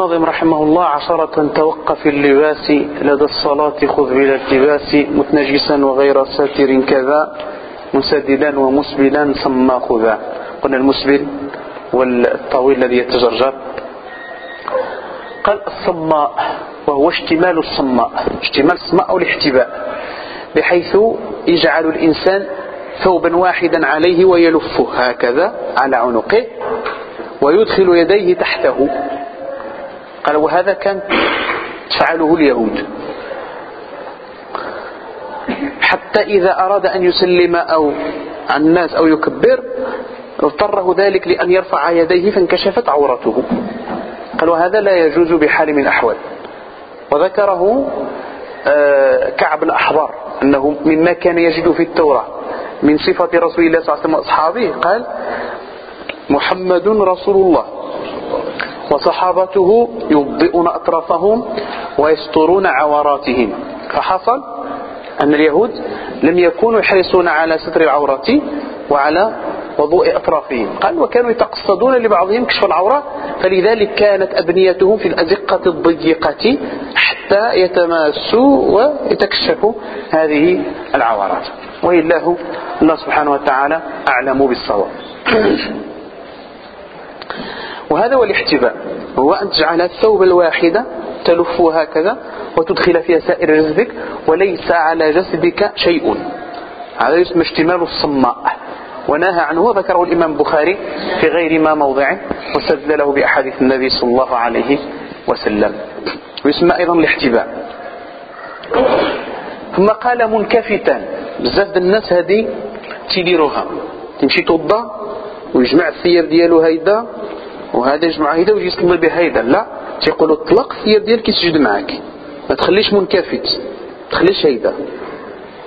الناظم رحمه الله عشرة توقف اللباس لدى الصلاة خذ بلا التباس متنجسا وغير ساتر كذا مسددا ومسبلا سما خذا. قلنا المسبل والطويل الذي يتجرجر قال الصماء وهو اشتمال الصماء اشتمال الصماء أو الاحتباء بحيث يجعل الإنسان ثوبا واحدا عليه ويلفه هكذا على عنقه ويدخل يديه تحته. وهذا كان تفعله اليهود. حتى إذا أراد أن يسلم أو عن الناس أو يكبر اضطره ذلك لأن يرفع يديه فانكشفت عورته. قال وهذا لا يجوز بحال من الأحوال. وذكره آه، كعب الأحبار أنه مما كان يجد في التوراة من صفة رسول الله صلى الله عليه وسلم وأصحابه قال محمد رسول الله. وصحابته يبطئون أطرافهم ويسترون عوراتهم. فحصل أن اليهود لم يكونوا يحرصون على ستر العورة وعلى وضوء أطرافهم. قال وكانوا يتقصدون لبعضهم كشف العورة فلذلك كانت أبنيتهم في الأزقة الضيقة حتى يتماسوا ويتكشفوا هذه العورات. وإله الله سبحانه وتعالى أعلم بالصواب. وهذا هو الاحتباء. هو أن تجعل الثوب الواحدة تلف هكذا وتدخل فيها سائر جسدك وليس على جسدك شيء. هذا يسمى اشتمال الصماء. ونهى عنه وذكره الإمام البخاري في غير ما موضع واستدل له بأحاديث النبي صلى الله عليه وسلم. ويسمى أيضا الاحتباء. ثم قال منكفتا. بزاف الناس هذه تيديروها. تمشي توضا ويجمع الثياب ديالو هيدا وهذا يجمع هيدا ويجي يصلي به هيدا لا تيقولوا اطلق الثياب ديالك يسجد معك ما تخليش منكفت. تخليش هيدا.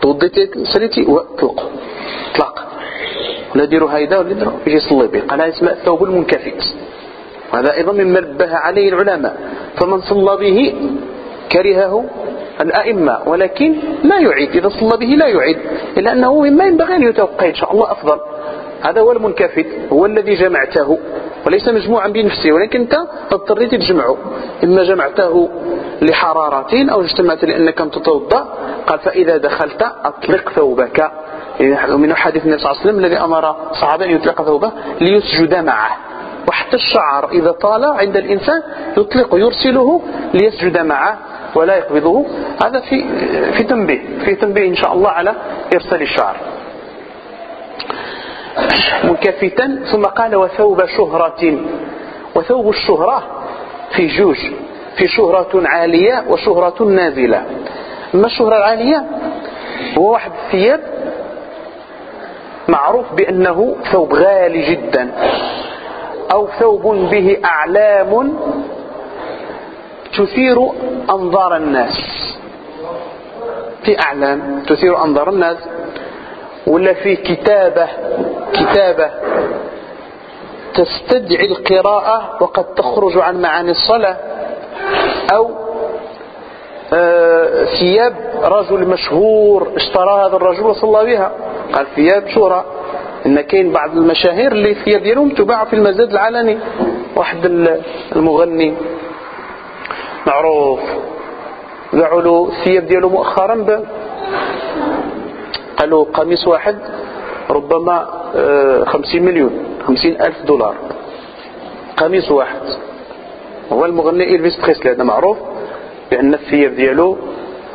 توضيتي سليتي واطلق اطلق. ولا ديروا هيدا ولا ديروا يجي يصلي به قال اسمه الثوب المنكفت. وهذا أيضا مما نبه عليه العلماء. فمن صلى به كرهه الأئمة ولكن لا يعيد. إذا صلى به لا يعيد. إلا أنه مما ينبغي أن يتوقع إن شاء الله أفضل. هذا هو المنكفت. هو الذي جمعته. وليس مجموعا بنفسه ولكن أنت اضطريت تجمعه. إما جمعته لحرارة أو اجتمعت لأنك تتوضأ. قال فإذا دخلت أطلق ثوبك. ومن حديث النبي صلى الله عليه وسلم الذي أمر صحابة أن يطلق ثوبه ليسجد معه. وحتى الشعر إذا طال عند الإنسان يطلقه يرسله ليسجد معه ولا يقبضه. هذا في في تنبيه في تنبيه إن شاء الله على إرسال الشعر. مكفتا ثم قال وثوب شهرة. وثوب الشهرة في جوج في شهرة عالية وشهرة نازلة. أما الشهرة العالية هو واحد الثياب معروف بأنه ثوب غالي جدا أو ثوب به أعلام تثير أنظار الناس. في أعلام تثير أنظار الناس. ولا في كتابة؟ كتابة. تستدعي القراءة وقد تخرج عن معاني الصلاة أو آه، ثياب رجل مشهور اشترى هذا الرجل وصلى بها. قال ثياب شهرة إن كاين بعض المشاهير اللي الثياب ديالهم تباع في المزاد العلني. واحد المغني. معروف. باعوا له الثياب ديالو مؤخرا قالوا قميص واحد ربما آه، خمسين مليون خمسين ألف دولار. قميص واحد. هو المغني إلفيس بريسلي هذا معروف بأن الثياب ديالو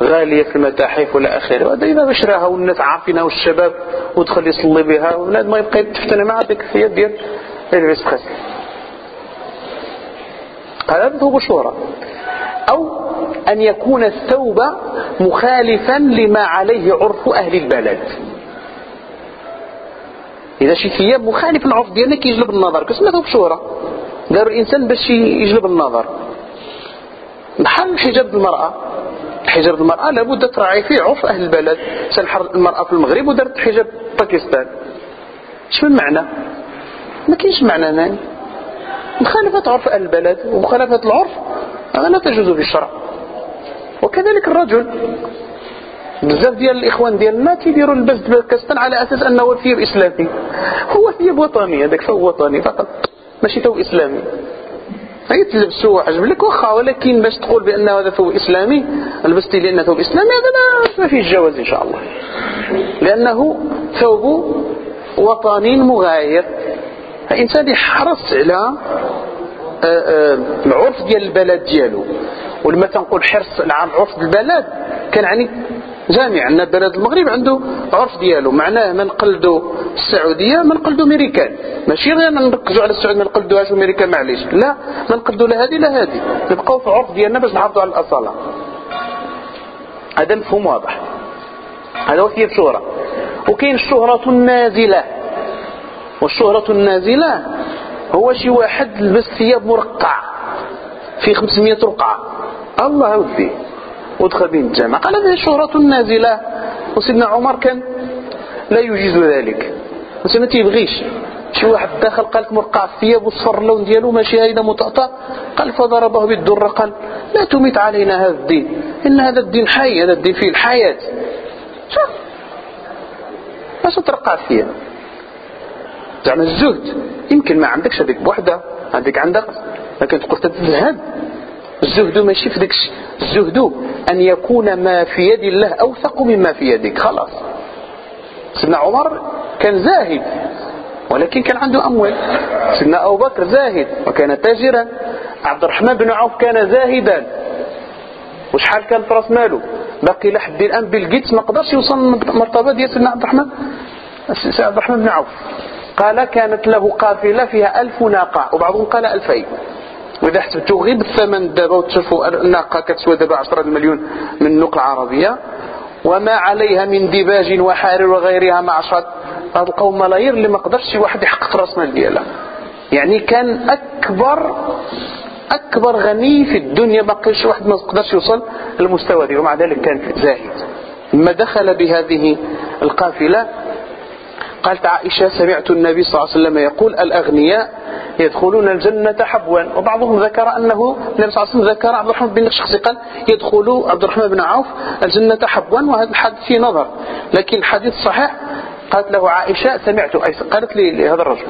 غالية في المتاحف ولا آخره. وهذا إذا والناس عارفينها والشباب ودخل يصلي بها وبنادم ما يبقى يتفتن مع هذيك الثياب ديال إلفيس بريسلي. هذا هو شهرة أو أن يكون الثوب مخالفا لما عليه عرف أهل البلد. إذا شي ثياب مخالف العرف ديالنا كيجلب النظر. كسمى ثوب شهرة. دار الإنسان باش يجلب النظر. بحال حجاب المرأة. حجاب المرأة لابد تراعي فيه عرف أهل البلد. سنحر المرأة في المغرب ودارت حجاب باكستان. اش من معنى ما كاينش معنى ناني مخالفة عرف أهل البلد ومخالفة العرف هذا لا تجوز في الشرع وكذلك الرجل. بزاف ديال الإخوان ديالنا تيديروا البس كستان على أساس أنه ثياب إسلامي. هو ثياب وطني هذاك ثوب وطني فقط. ماشي ثوب إسلامي. هي تلبسوا عجب لك واخا ولكن باش تقول بان هذا ثوب إسلامي لبستي لأنه ثوب إسلامي هذا ما فيه جواز إن شاء الله. لأنه ثوب وطني مغاير. الانسان يحرص على آه، آه، العرف ديال البلد ديالو. ولما تنقول حرص على عرف البلد كنعني جامع. عندنا بلد المغرب عنده عرف ديالو. معناه ما نقلدوا السعودية ما نقلدوا ميريكان ماشي غير نركزوا على السعودية ما نقلدوهاش امريكان معليش. لا ما نقلدوا لا هذه لا هذه. نبقاو في العرف ديالنا باش نحافظوا على الأصالة. هذا مفهوم واضح. هذا هو كيف شهرة وكاين الشهرة النازلة. والشهرة النازلة هو شي واحد لبس ثياب مرقع في 500 رقعة. الله ودي ودخل به الجامع. قال هذه شهرة نازلة. وسيدنا عمر كان لا يجيز ذلك. وسيدنا تيبغيش. شي واحد داخل قال لك مرقع الثياب والصفر اللون ديالو ماشي هيدا متأطأ قال فضربه بالدر قال لا تميت علينا هذا الدين. إن هذا الدين حي هذا الدين فيه الحياة. شوف اش ترقع الثياب؟ زعما الزهد. يمكن ما عندكش هذيك بوحدة عندك عندك. لكن تقول تتزهد الزهد ماشي في داكشي. الزهد أن يكون ما في يد الله أوثق مما في يدك. خلاص. سيدنا عمر كان زاهد ولكن كان عنده أموال. سيدنا أبو بكر زاهد وكان تاجرا. عبد الرحمن بن عوف كان زاهدا. وشحال كان راس ماله؟ باقي لحد الآن بيل غيتس ما قدرش يوصل مرتبة ديال سيدنا عبد الرحمن. عبد الرحمن بن عوف. قال كانت له قافلة فيها ألف ناقة. وبعضهم قال ألفين. وإذا حسبتوا غير بالثمن دابا وتشوفوا الناقة كتسوى دابا 10 مليون من النقل العربية. وما عليها من ديباج وحرير وغيرها مع شط هذا القوم ملايير اللي ما قدرش شي واحد يحقق رأس مال ديالها. يعني كان أكبر أكبر غني في الدنيا ما قيش واحد ما قدرش يوصل للمستوى دي ومع ذلك كان زاهد. لما دخل بهذه القافلة قالت عائشة سمعت النبي صلى الله عليه وسلم يقول الأغنياء يدخلون الجنة حبوا وبعضهم ذكر أنه النبي صلى الله عليه وسلم ذكر عبد الرحمن بن الشخصي قال يدخل عبد الرحمن بن عوف الجنة حبوا وهذا الحديث فيه نظر. لكن الحديث صحيح. قالت له عائشة سمعت قالت لي لهذا الرجل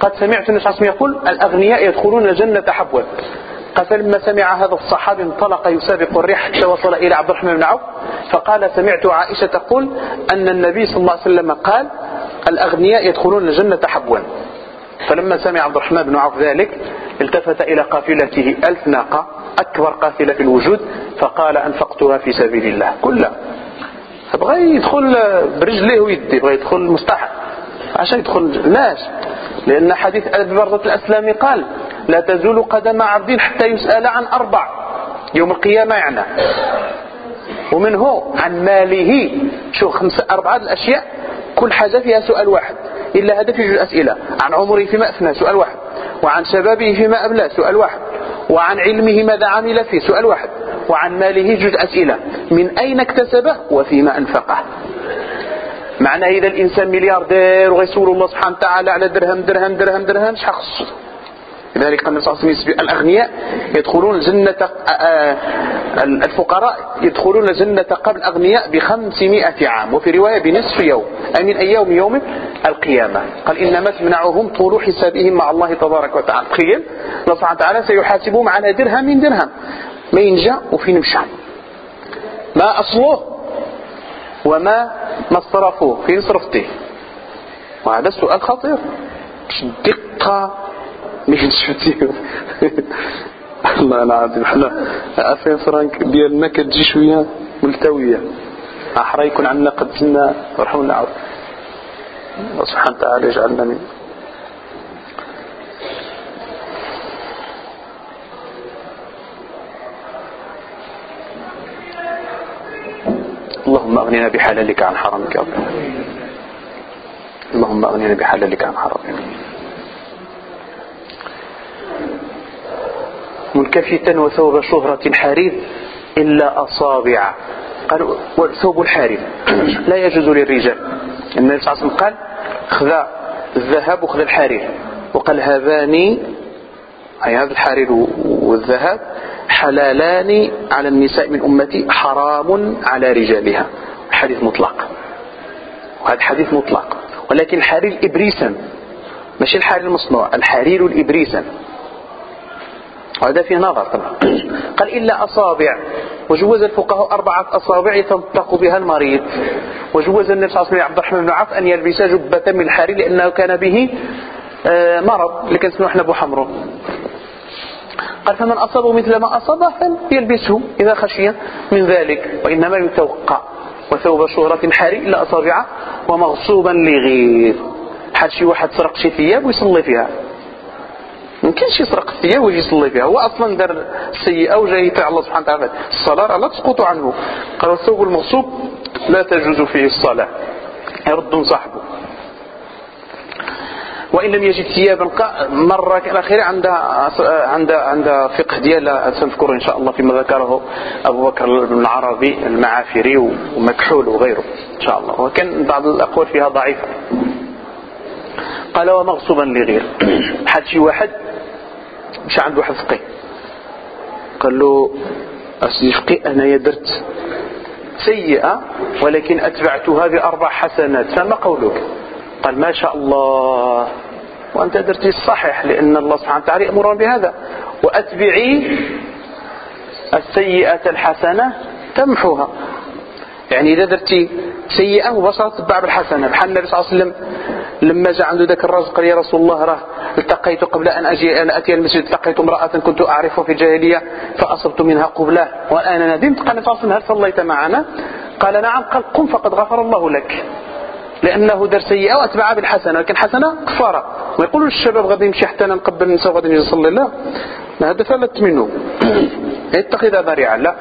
قد سمعت النبي صلى الله عليه وسلم يقول الأغنياء يدخلون الجنة حبوا. قال فلما سمع هذا الصحابي انطلق يسابق الريح حتى وصل إلى عبد الرحمن بن عوف فقال سمعت عائشة تقول أن النبي صلى الله عليه وسلم قال الأغنياء يدخلون الجنة حبوا فلما سمع عبد الرحمن بن عوف ذلك التفت إلى قافلته ألف ناقة أكبر قافلة في الوجود فقال أنفقتها في سبيل الله. كلها فبغى يدخل برجليه ويدي بغى يدخل مستحق عشان يدخل لاش لأن حديث أبي برزة الأسلامي قال لا تزول قدم عبد حتى يسأل عن أربع. يوم القيامة يعني. ومنه عن ماله. شو خمسة أربعة الأشياء كل حاجة فيها سؤال واحد. إلا هذا في جزء أسئلة. عن عمره فيما أفنى سؤال واحد. وعن شبابه فيما أبلى سؤال واحد. وعن علمه ماذا عمل فيه سؤال واحد. وعن ماله جزء أسئلة. من أين اكتسبه وفيما أنفقه. معنى إذا الإنسان ملياردير ويسول الله سبحانه وتعالى على درهم درهم درهم درهم خصو؟ لذلك قال النبي صلى الله عليه وسلم الأغنياء يدخلون الجنة آه، آه، الفقراء يدخلون الجنة قبل الأغنياء بخمسمائة عام وفي رواية بنصف يوم أي من أيام يوم القيامة. قال إنما تمنعهم طول حسابهم مع الله تبارك وتعالى. تخيل الله سبحانه وتعالى سيحاسبهم على درهم من درهم. ما ينجا وفين مشى ما أصله وما مصرفوه فين صرفته وهذا السؤال خطير. دقة مش شفتيه الله العظيم حنا 2000 فرانك ديالنا كتجي شوية ملتوية. أحرى يكون عندنا قد سنا رحمنا عاود الله سبحانه وتعالى يجعلنا من اللهم أغننا بحلالك عن حرامك يا رب. اللهم أغننا بحلالك عن حرامك. منكفتا وثوب شهرة حرير إلا أصابع. قال وثوب الحرير لا يجوز للرجال. النبي صلى الله عليه وسلم قال خذ الذهب وخذ الحرير. وقال هذان أي هذا الحرير والذهب حلالان على النساء من أمتي حرام على رجالها. حديث مطلق. وهذا حديث مطلق. ولكن الحرير إبريسا. مش الحرير المصنوع الحرير الإبريسا. وهذا فيه نظر طبعا. قال إلا أصابع. وجوز الفقهاء أربعة أصابع يتنطق بها المريض. وجوز النبي صلى الله عليه وسلم عبد الرحمن بن عوف أن يلبس جبة من الحرير لأنه كان به آه، مرض. اللي كان اسمه إحنا أبو حمرو. قال فمن أصابه مثل ما أصابه فليلبسه إذا خشي من ذلك. وإنما يتوقع وثوب شهرة حري إلا أصابعه ومغصوبا لغير. حد شي واحد سرق شي ثياب ويصلي فيها. يمكنش يسرق الثياب ويجي يصلي فيها هو أصلا دار سيئة وجاي يطيع الله سبحانه وتعالى الصلاة لا تسقط عنه. قال الثوب المغصوب لا تجوز فيه الصلاة. يرد صاحبه. وإن لم يجد ثيابا مرة الأخيرة عند عند عند فقه ديال سنذكر إن شاء الله فيما ذكره أبو بكر بن العربي المعافري ومكحول وغيره إن شاء الله. وكان بعض الأقوال فيها ضعيفة. قال ومغصوبا لغير حد شي واحد مش عنده واحد فقيه. قال له أسي فقيه أنا درت سيئة ولكن أتبعتها بأربع حسنات فما قولك؟ قال ما شاء الله. وأنت درتي الصحيح لأن الله سبحانه وتعالى يأمرنا بهذا. وأتبعي السيئة الحسنة تمحوها. يعني إذا درتي سيئة مباشرة تتبع بالحسنة بحال النبي صلى الله عليه وسلم لما جاء عنده ذاك الرجل قال يا رسول الله راه التقيت قبل أن أجي أن أتي المسجد التقيت امرأة كنت أعرفها في الجاهلية فأصبت منها قبلة. وأنا ندمت قال وسلم هل صليت معنا. قال نعم قال قم فقد غفر الله لك. لأنه دار سيئة وأتبعها بالحسنة لكن حسنة كفارة. ما يقولوا الشباب غادي يمشي حتى أنا نقبل النساء وغادي نجي نصلي. لا هذا فلت منه. يتخذ ذريعة لا.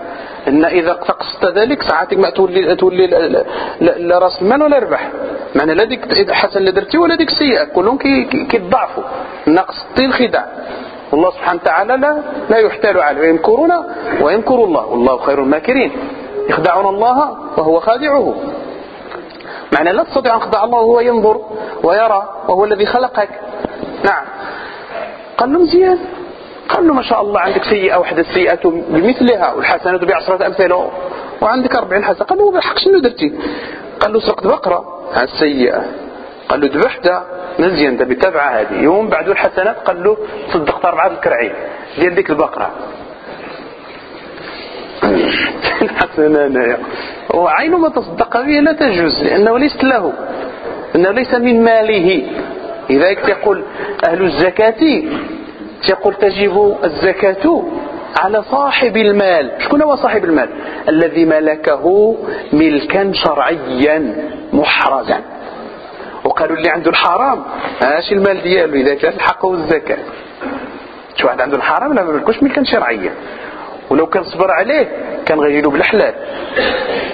إن إذا قصدت ذلك ساعاتك ما تولي تولي لا رأس المال ولا ربح. معنى لا ديك حسن اللي درتي ولا ديك السيئه كلهم كيتضاعفوا نقص الخداع والله سبحانه وتعالى لا لا يحتال عليه. ويمكرون ويمكر الله. والله خير الماكرين. يخدعون الله وهو خادعه. معنى لا تستطيع أن تخدع الله وهو ينظر ويرى وهو الذي خلقك. نعم. قال له مزيان قال له ما شاء الله عندك سيئة واحدة السيئة بمثلها والحسنة بعشرة أمثالها وعندك أربعين حسنة. قال له بالحق شنو درتي؟ قال له سرقت بقرة. ها السيئة. قال له ذبحتها مزيان ده بتابعة هذه. يوم بعد الحسنات قال له صدقت أربعة الكرعين. ديال ديك البقرة. الحسنة هنايا وعين ما تصدق به لا تجوز لأنه ليست له أنه ليس من ماله. لذلك يقول أهل الزكاة يقول تجب الزكاة على صاحب المال. شكون هو صاحب المال؟ الذي ملكه ملكا شرعيا محرزا. وقالوا اللي عنده الحرام. اش المال ديالو؟ إذا كان حقه الزكاة. شو واحد عنده الحرام؟ لا ما ملكوش ملكا شرعيا. ولو كان صبر عليه كان غيجيلو بالحلال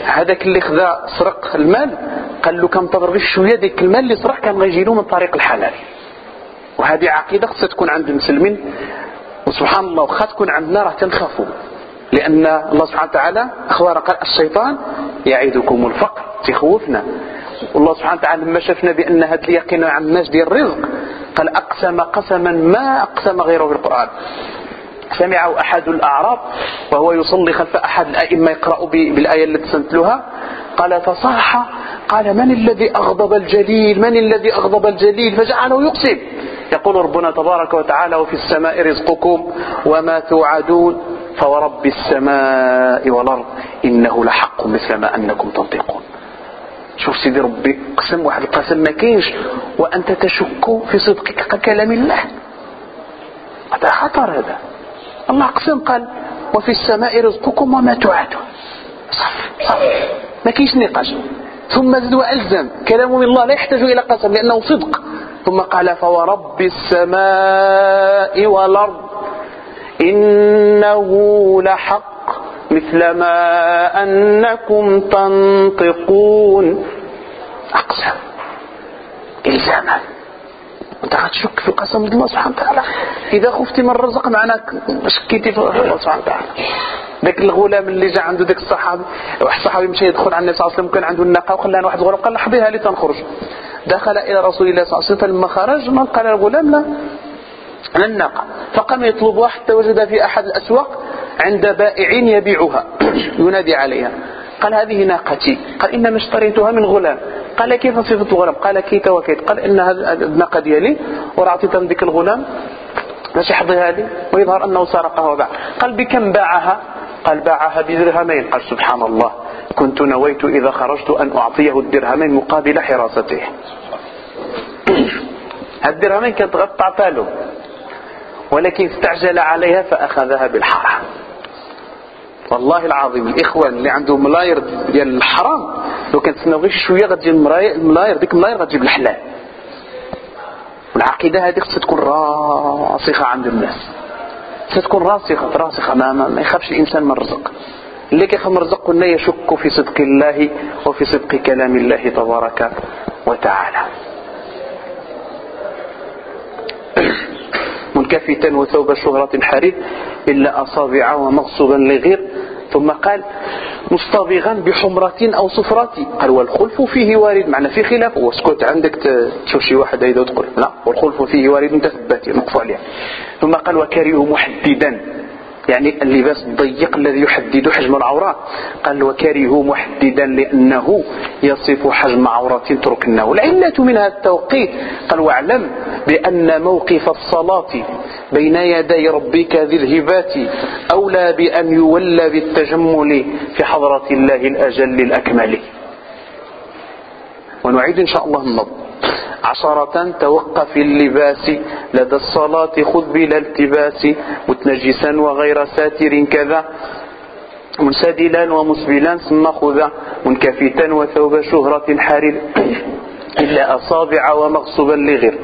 هذاك اللي خذا سرق المال قال له كنتظر غير شوية ديك المال اللي سرق كان غيجيلو من طريق الحلال. وهذه عقيدة خصها تكون عند المسلمين. وسبحان الله وخا تكون عندنا راه تنخافوا لأن الله سبحانه وتعالى أخبر قال الشيطان يعيدكم الفقر تخوفنا. والله سبحانه وتعالى لما شفنا بأن هذا اليقين عن الناس ديال الرزق قال أقسم قسما ما أقسم غيره في القرآن سمعه أحد الأعراب وهو يصلي خلف أحد الأئمة يقرأ بالآية التي سنتلوها. قال فصاح قال من الذي أغضب الجليل؟ من الذي أغضب الجليل؟ فجعله يقسم. يقول ربنا تبارك وتعالى وفي السماء رزقكم وما توعدون فورب السماء والأرض إنه لحق مثل ما أنكم تنطقون. شوف سيدي ربي قسم واحد القسم ما كاينش. وأنت تشك في صدقك كلام الله. هذا خطر هذا. الله قسم قال وفي السماء رزقكم وما توعدون. صف صف ما كاينش نقاش. ثم زد وألزم كلام من الله لا يحتاج إلى قسم لأنه صدق. ثم قال فورب السماء والأرض إنه لحق مثل ما أنكم تنطقون. أقسم إلزاما. أنت غتشك في قسم الله سبحانه وتعالى. إذا خفتي من الرزق معناك شكيتي في الله سبحانه وتعالى. ذاك الغلام اللي جا عنده ذاك الصحابي واحد الصحابي مشى يدخل على النبي صلى الله عليه وسلم كان عنده الناقه له واحد الغلام قال له حضيها لي تنخرج. دخل إلى رسول الله صلى الله عليه وسلم فلما خرج ما قال الغلام لا على الناقة فقام يطلبها حتى وجد في أحد الأسواق عند بائع يبيعها ينادي عليها. قال هذه ناقتي. قال إنما اشتريتها من غلام. قال كيف صفة الغلام؟ قال كيت وكيت. قال إن هذه الناقة ديالي ورعطيتها من ذيك الغلام. باش يحظيها لي ويظهر أنه سرقها وباع. قال بكم باعها؟ قال باعها بدرهمين. قال سبحان الله. كنت نويت إذا خرجت أن أعطيه الدرهمين مقابل حراسته. الدرهمين كانت غطى له ولكن استعجل عليها فأخذها بالحرام والله العظيم الاخوان اللي عندهم ملاير ديال الحرام لو كنتسناو غير شوية غتجي الملاير ديك الملاير غتجيب الحلال. والعقيدة هذه خصها تكون راسخة عند الناس. خصها تكون راسخة راسخة ما, ما, ما يخافش الإنسان من الرزق. من الرزق قلنا يشك في صدق الله وفي صدق كلام الله تبارك وتعالى. منكفتا وثوب شهرة حرير إلا أصابع ومغصوبا لغير. ثم قال مصطبغا بحمرة أو صفرة. قال والخلف فيه وارد. معنى في خلاف. واسكت عندك تشوف شي واحد هيدا تقول لا والخلف فيه وارد. تثبت نقف عليه ثم قال وكره محددا. يعني اللباس الضيق الذي يحدد حجم العورة. قال وكره محددا لأنه يصف حجم عورة تركناه العلة من هذا التوقيت. قال واعلم بأن موقف الصلاة بين يدي ربك ذي الهبات أولى بأن يولى بالتجمل في حضرة الله الأجل الأكمل. ونعيد إن شاء الله النظر. عشرة توقف اللباس لدى الصلاة خذ بلا التباس متنجسا وغير ساتر كذا منسدلا ومسبلا ثم خذا منكفتا وثوب شهرة حرير إلا أصابع ومغصوبا لغير.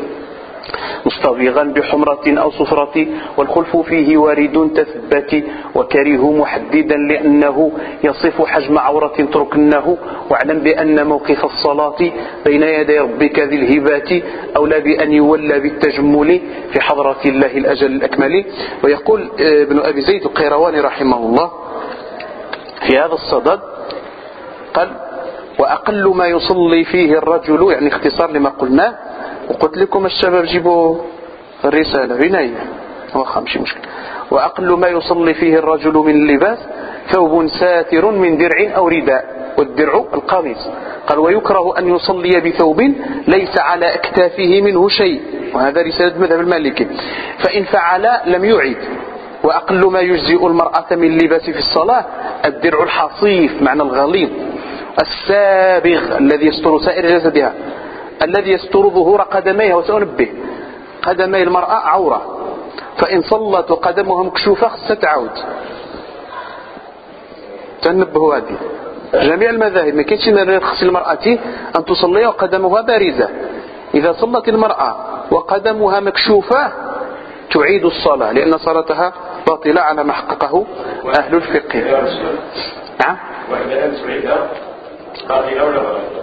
مصطبغا بحمرة أو صفرة والخلف فيه وارد تثبت وكره محددا لأنه يصف حجم عورة تركنه. واعلم بأن موقف الصلاة بين يدي ربك ذي الهبات أولى بأن يولى بالتجمل في حضرة الله الأجل الأكمل. ويقول آه، ابن أبي زيد القيرواني رحمه الله في هذا الصدد قال وأقل ما يصلي فيه الرجل يعني اختصار لما قلناه وقلت لكم الشباب جيبوا الرسالة. بناية واخا ماشي مشكل. وأقل ما يصلي فيه الرجل من اللباس ثوب ساتر من درع أو رداء. والدرع القميص. قال ويكره أن يصلي بثوب ليس على أكتافه منه شيء. وهذا رسالة مذهب المالكي. فإن فعل لم يعيد وأقل ما يجزئ المرأة من اللباس في الصلاة الدرع الحصيف معنى الغليظ. السابغ الذي يستر سائر جسدها. الذي يستر ظهور قدميها وسأنبه قدمي المرأة عورة. فإن صلت وقدمها مكشوفة خصها تعاود. تنبهوا هذه. جميع المذاهب ما كاينش رخص المرأة أن تصلي وقدمها بارزة. إذا صلت المرأة وقدمها مكشوفة تعيد الصلاة لأن صلاتها باطلة على ما حققه أهل الفقه. نعم راه باطلة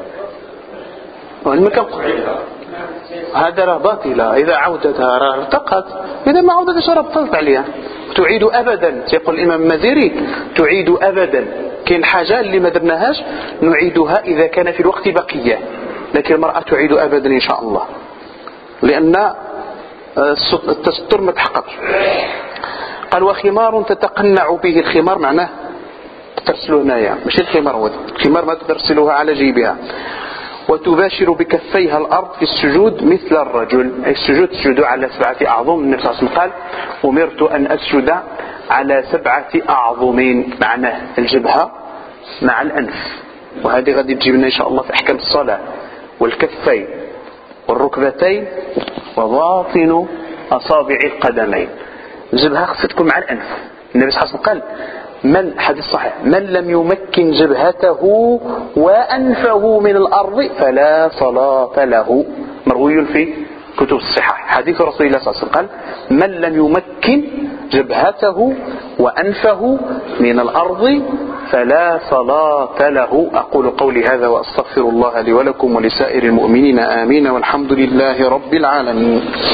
إذا عودتها راه ارتقت إذا ما عودتش راه بطلت عليها. تعيد أبدا. يقول الإمام المزيري تعيد أبدا. كاين حاجة اللي ما درناهاش نعيدها إذا كان في الوقت بقية. لكن المرأة تعيد أبدا إن شاء الله. لأن آه، التستر ما تحققش. قال وخمار تتقنع به الخمار. معناه ترسله هنايا. ماشي الخمار هو الخمار ما ترسلها على جيبها. وتباشر بكفيها الأرض في السجود مثل الرجل. أي السجود تسجد على سبعة أعظم. النبي صلى الله عليه وسلم قال أمرت أن أسجد على سبعة أعظم معناه الجبهة مع الأنف. وهذه غادي تجيب لنا إن شاء الله في أحكام الصلاة والكفين والركبتين وباطن أصابع القدمين. الجبهة خصها تكون مع الأنف. النبي صلى الله عليه وسلم قال من حديث صحيح. من لم يمكن جبهته وأنفه من الأرض فلا صلاة له. مروي في كتب الصحة. حديث رسول الله صلى الله عليه وسلم قال من لم يمكن جبهته وأنفه من الأرض فلا صلاة له. أقول قولي هذا وأستغفر الله لي ولكم ولسائر المؤمنين. آمين والحمد لله رب العالمين.